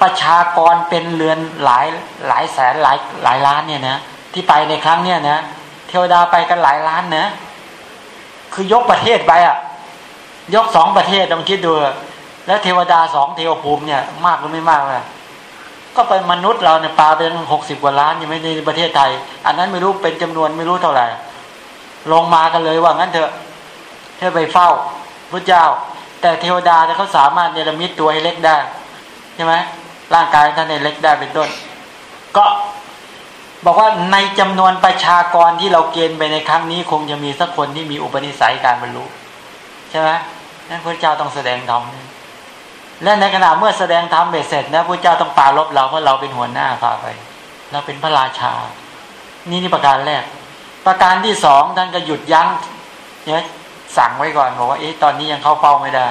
ประชากรเป็นเรือนหลายหลายแสนหลายหลายล้านเนี่ยนะที่ไปในครั้งเนี้ยนะเทวดาไปกันหลายล้านนะ คือยกประเทศไปอะ ยกสองประเทศลองคิดดู แล้วเทวดาสองเทวภูมิเนี่ย มากหรือไม่มากเลยก็เป็นมนุษย์เราเนี่ยปลาเป็นหกสิบกว่าล้านยังไม่ในประเทศไทย อันนั้นไม่รู้เป็นจำนวนไม่รู้เท่าไหร่ ลงมากันเลยว่างั้นเถอะเธอไปเฝ้าพระเจ้า แต่เทวดาเขาสามารถเนรมิตตัวให้เล็กได้ใช่ไหมร่างกายท่านในเล็กได้เป็นต้น ก็ บอกว่าในจำนวนประชากรที่เราเกณฑ์ไปในครั้งนี้ คงจะมีสักคนที่มีอุปนิสัยการบรรลุใช่ไหมนั่นพระเจ้าต้องแสดงธรรมและในขณะเมื่อแสดงธรรมเสร็จนะพระเจ้าต้องปาลบเราเพราะเราเป็นหัวหน้าพาไป เราเป็นพระราชา นี่นี่ประการแรก ประการที่สองท่านก็หยุดยั้งเนี่ยสั่งไว้ก่อนบอกว่าเอ๊ะตอนนี้ยังเข้าเฝ้าไม่ได้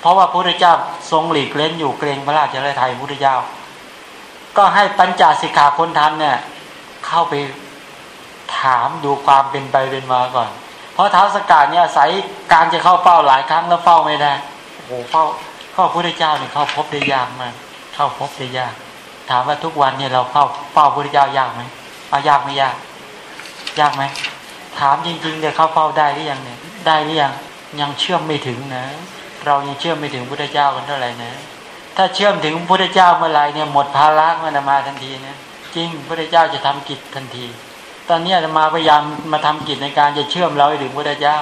เพราะว่าพระพุทธเจ้าทรงหลีกเล่นอยู่เกรงพระราชาไทยพระพุทธเจ้า ก็ให้ปัญจสิกขาคนทันเนี่ย เข้าไปถามดูความเป็นไปเป็นมาก่อน เพราะเท้าสกัดเนี่ยอาศัยการจะเข้าเฝ้าหลายครั้งแล้วเฝ้าไม่ได้โอ้โหเฝ้าเข้าพระเจ้าเนี่ยเข้าพบได้ยากมากเข้าพบได้ยาก ถามว่าทุกวันเนี่ยเราเข้าเฝ้าพระพุทธเจ้ายากไหมเอายากไม่ยาก ยากไหมถามจริงๆเดี๋ยเข้าเฝ้าได้หรือยังเนี่ย ได้หรือยังยังเชื่อมไม่ถึงนะ เรายังเชื่อมไม่ถึงพระพุทธเจ้ากันเท่าไหร่นะ ถ้าเชื่อมถึงพุทธเจ้าเมื่อไรเนี่ยหมดภาระมันมาทันทีนะ จริงพุทธเจ้าจะทำกิจทันที ตอนนี้จะมาพยายามมาทำกิจในการจะเชื่อมเราถึงพุทธเจ้า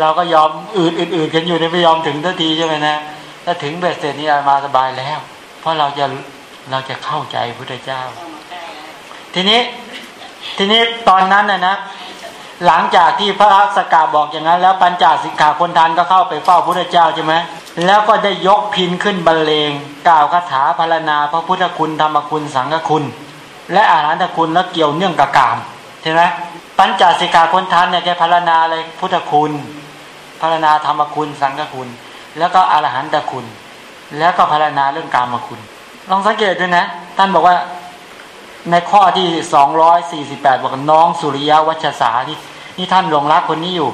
เราก็ยอมอื่นอื่นกันอยู่ในไม่ยอมถึงทันทีใช่ไหมนะถ้าถึงเบ็ดเสร็จนี่มาสบายแล้ว เพราะเราจะเราจะเข้าใจพุทธเจ้า ทีนี้ทีนี้ตอนนั้นนะนะหลังจากที่พระสกาบอกอย่างนั้น แล้วปัญจสิกขาคนทานก็เข้าไปเฝ้าพระเจ้าใช่ไหมแล้วก็ได้ยกพินขึ้นบรรเลงกล่าวคาถาพารณาพระพุทธคุณธรรมคุณสังฆคุณ และอาหารคุณแล้วเกี่ยวเนื่องกับกามใช่ไหมปัญจสิกาคนทานเนี่ยแกพารณาอะไรพุทธคุณพารณาธรรมคุณสังฆคุณ แล้วก็อรหันตคุณ แล้วก็พารณาเรื่องกามคุณ ลองสังเกตดูนะ ท่านบอกว่าในข้อที่สองร้อยสี่สิบแปดบอกน้องสุริยวัชสานี่นี่ท่านหลงรักคนนี้อยู่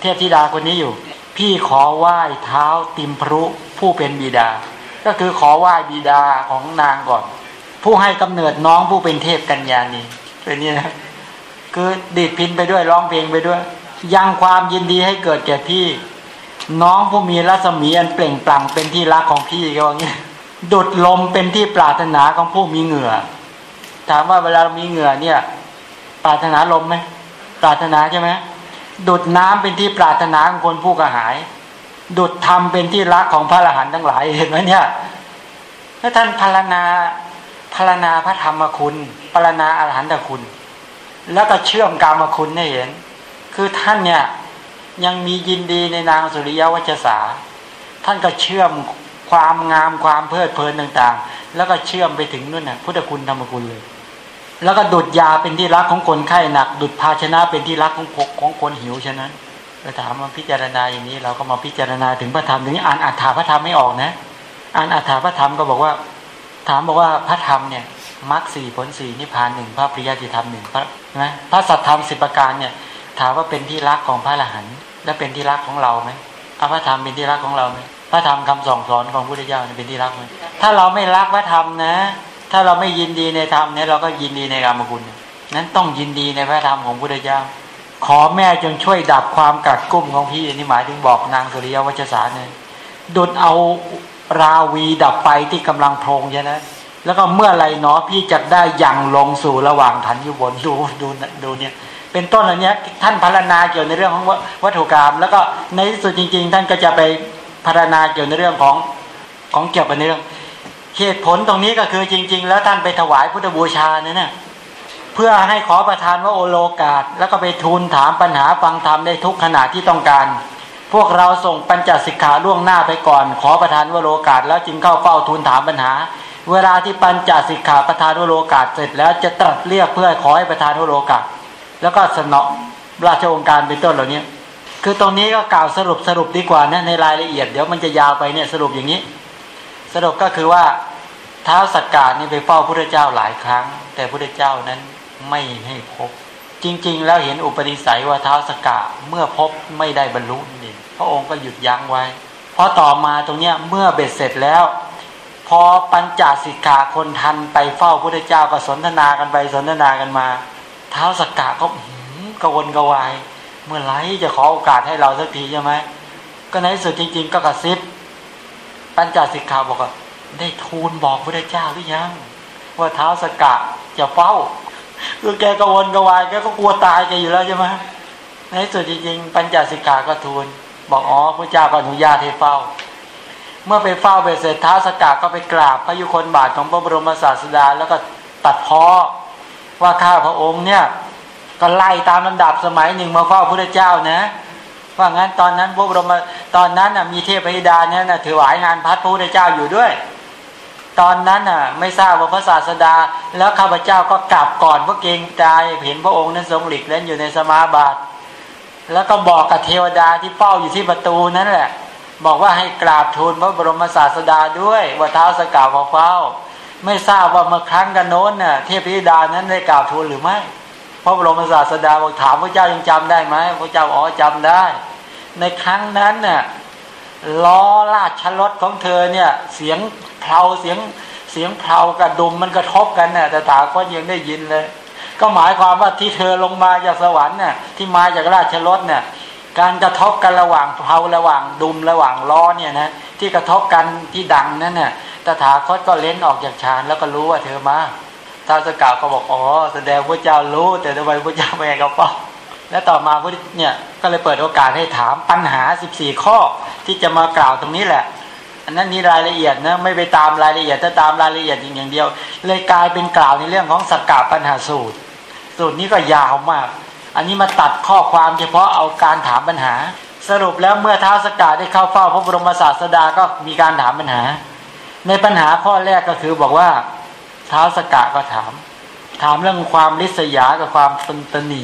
เทพธิดาคนนี้อยู่ พี่ขอไหว้เท้าติมพรุผู้เป็นบิดา ก็คือขอไหว้บิดาของนางก่อน ผู้ให้กำเนิดน้องผู้เป็นเทพกัญญาณีเป็นนี่นะคือดีดพินไปด้วยร้องเพลงไปด้วย ยังความยินดีให้เกิดแก่พี่ น้องผู้มีรัศมีอันเปล่งปลั่งเป็นที่รักของพี่ก็ว่างี้ดุดลมเป็นที่ปรารถนาของผู้มีเหงื่อ ถามว่าเวลามีเหงื่อเนี่ย ปรารถนาลมไหมปรารถนาใช่ไหมดุดน้ำเป็นที่ปรารถนาของคนผู้กระหาย ดุดธรรมเป็นที่รักของพระอรหันต์ทั้งหลายเห็นไหมเนี่ยถ้าท่านพารณา พารณาพระธรรมคุณพารณาอรหันตคุณ แล้วก็เชื่อมกรรมคุณให้เห็น คือท่านเนี่ยยังมียินดีในนางสุริยวัจสาท่านก็เชื่อมความงามความเพลิดเพลินต่างๆ แล้วก็เชื่อมไปถึงนู่นน่ะพุทธคุณธรรมคุณเลย แล้วก็ดุดยาเป็นที่รักของคนไข้หนัก ดุดภาชนะเป็นที่รักของของคนหิวฉะนั้นเราถามมาพิจารณาอย่างนี้ เราก็มาพิจารณาถึงพระธรรมถึงอ่านอัฏฐาพระธรรมไม่ออกนะ อ่านอัฏฐาพระธรรมก็บอกว่า ถามบอกว่าพระธรรมเนี่ยมรรคสี่ผลสี่นิพพานหนึ่งพระปริยัติธรรมหนึ่งพระนะพระสัทธรรมสิบประการเนี่ย ถามว่าเป็นที่รักของพระอรหันต์และเป็นที่รักของเราไหมเอาพระธรรมเป็นที่รักของเราไหมพระธรรมคำสอนสอนของพระพุทธเจ้าเป็นที่รักไหมถ้าเราไม่รักพระธรรมนะ ถ้าเราไม่ยินดีในธรรมเนี่ยเราก็ยินดีในกรรมคุณนั้นต้องยินดีในพระธรรมของพระพุทธเจ้า ขอแม่จงช่วยดับความกัดกุ้มของพี่นี่หมายถึงบอกนางสุริยวัชสาเนี่ยดุดเอา ราวีดับไฟที่กำลังโพรงใช่ไหมแล้วก็เมื่อไรเนาะพี่จะได้ยังลงสู่ระหว่างฐานอยู่บนดูดูดูเนี่ย เป็นต้นอันนี้ยท่านพารณาเกี่ยวในเรื่องของวัตถุกรรม แล้วก็ในที่สุดจริง ๆ ท่านก็จะไปพารณาเกี่ยวในเรื่องของของเกี่ยวกับในเรื่อง เหตุผลตรงนี้ก็คือจริง ๆ แล้วท่านไปถวายพุทธบูชาเนี่ยนะเพื่อให้ขอประทานว่าโอโลกาส แล้วก็ไปทูลถามปัญหาฟังธรรมได้ทุกขณะที่ต้องการ พวกเราส่งปัญจสิกขาล่วงหน้าไปก่อน ขอประทานวโรกาสแล้วจึงเข้าเฝ้าทูลถามปัญหา เวลาที่ปัญจสิกขาประทานวโรกาสเสร็จแล้วจะตรัสเรียกเพื่อขอให้ประทานวโรกาสแล้วก็สนองราชองค์การเป็นต้นเหล่านี้คือตรงนี้ก็กล่าวสรุปสรุปดีกว่านะในรายละเอียดเดี๋ยวมันจะยาวไปเนี่ยสรุปอย่างนี้ สรุปก็คือว่าเท้าสักกาดนี่ไปเฝ้าพระเจ้าหลายครั้ง แต่พระเจ้านั้นไม่ให้พบ จริง ๆ แล้วเห็นอุปนิสัยว่าเท้าสกกาเมื่อพบไม่ได้บรรลุนี่ พระองค์ก็หยุดยั้งไว้ เพราะต่อมาตรงเนี้ยเมื่อเบ็ดเสร็จแล้ว พอปัญจสิกขาคนทันไปเฝ้าพระเจ้าก็สนทนากันไปสนทนากันมา เท้าสกกาก็กระวนกวาย เมื่อไรจะขอโอกาสให้เราสักทีใช่ไหมก็ในสุดจริง ๆ ก็กระซิบปัญจสิกขาบอกว่าได้ทูลบอกพระเจ้าหรือยังว่าเท้าสกกะจะเฝ้าคือแกกวนกวายแกก็กลัวตายแกอยู่แล้วใช่ไหมในสุดจริงๆปัญจสิกขาก็ทูล บอกอ๋อพระเจ้าก็อนุญาตให้เฝ้า เมื่อไปเฝ้าเบสเสร็จท้าสกาก็ไปกราบพระยุคนบาทของพระบรมศาสดา แล้วก็ตัดพ้อว่าข้าพระองค์เนี่ยก็ไล่ตามลำดับสมัยหนึ่งมาเฝ้าพระเจ้านะว่างั้นตอนนั้นพระบรมตอนนั้นมีเทพธิดาเนี่ยนะถือหวายงานพัดพระพุทธเจ้าอยู่ด้วย ตอนนั้นน่ะไม่ทราบว่าพระศาสดา แล้วข้าพเจ้าก็กลับก่อนเพราะเกรงใจเห็นพระองค์นั้นทรงหลีกเล่นอยู่ในสมาบัติ แล้วก็บอกกับเทวดาที่เฝ้าอยู่ที่ประตูนั่นแหละ บอกว่าให้กราบทูลพระบรมศาสดาด้วยว่าเท้าสก่าวมาเฝ้า ไม่ทราบว่าเมื่อครั้งกันโน้นน่ะเทพธิดานั้นได้กราบทูลหรือไม่พระบรมศาสดาบอกถามพระเจ้ายังจำได้ไหมพระเจ้าอ๋อจำได้ ในครั้งนั้นน่ะล้อราชรถของเธอเนี่ยเสียงเพลาเสียงเสียงเพลากระดุมมันกระทบกันเน่ยแต่ตาก็ยังได้ยินเลย ก็หมายความว่าที่เธอลงมาจากสวรรค์เนี่ยที่มาจากราชรถเนี่ยการกระทบกันระหว่างเพลาระหว่างดุมระหว่างล้อเนี่ยนะที่กระทบกันที่ดังนั่นเนี่ยตถาคตก็เล้นออกจากฌานแล้วก็รู้ว่าเธอมาท้าวสกาวก็บอกอ๋อแสดงพระเจ้ารู้ แต่ทำไมพระเจ้าไม่ให้เขาเฝ้าแล้วต่อมาพระเนี่ยก็เลยเปิดโอกาสให้ถามปัญหา 14 ข้อที่จะมากล่าวตรงนี้แหละ อันนั้นนี่รายละเอียดนะไม่ไปตามรายละเอียดถ้าตามรายละเอียดอย่างเดียว เลยกลายเป็นกล่าวในเรื่องของสกกาปัญหาสูตร สูตรนี้ก็ยาวมาก อันนี้มาตัดข้อความเฉพาะเอาการถามปัญหา สรุปแล้วเมื่อท้าวสกกาได้เข้าเฝ้าพระบรมศาสดาก็มีการถามปัญหา ในปัญหาข้อแรกก็คือบอกว่าท้าวสกกาก็ถาม ถามเรื่องความลิษยากับความตนตนี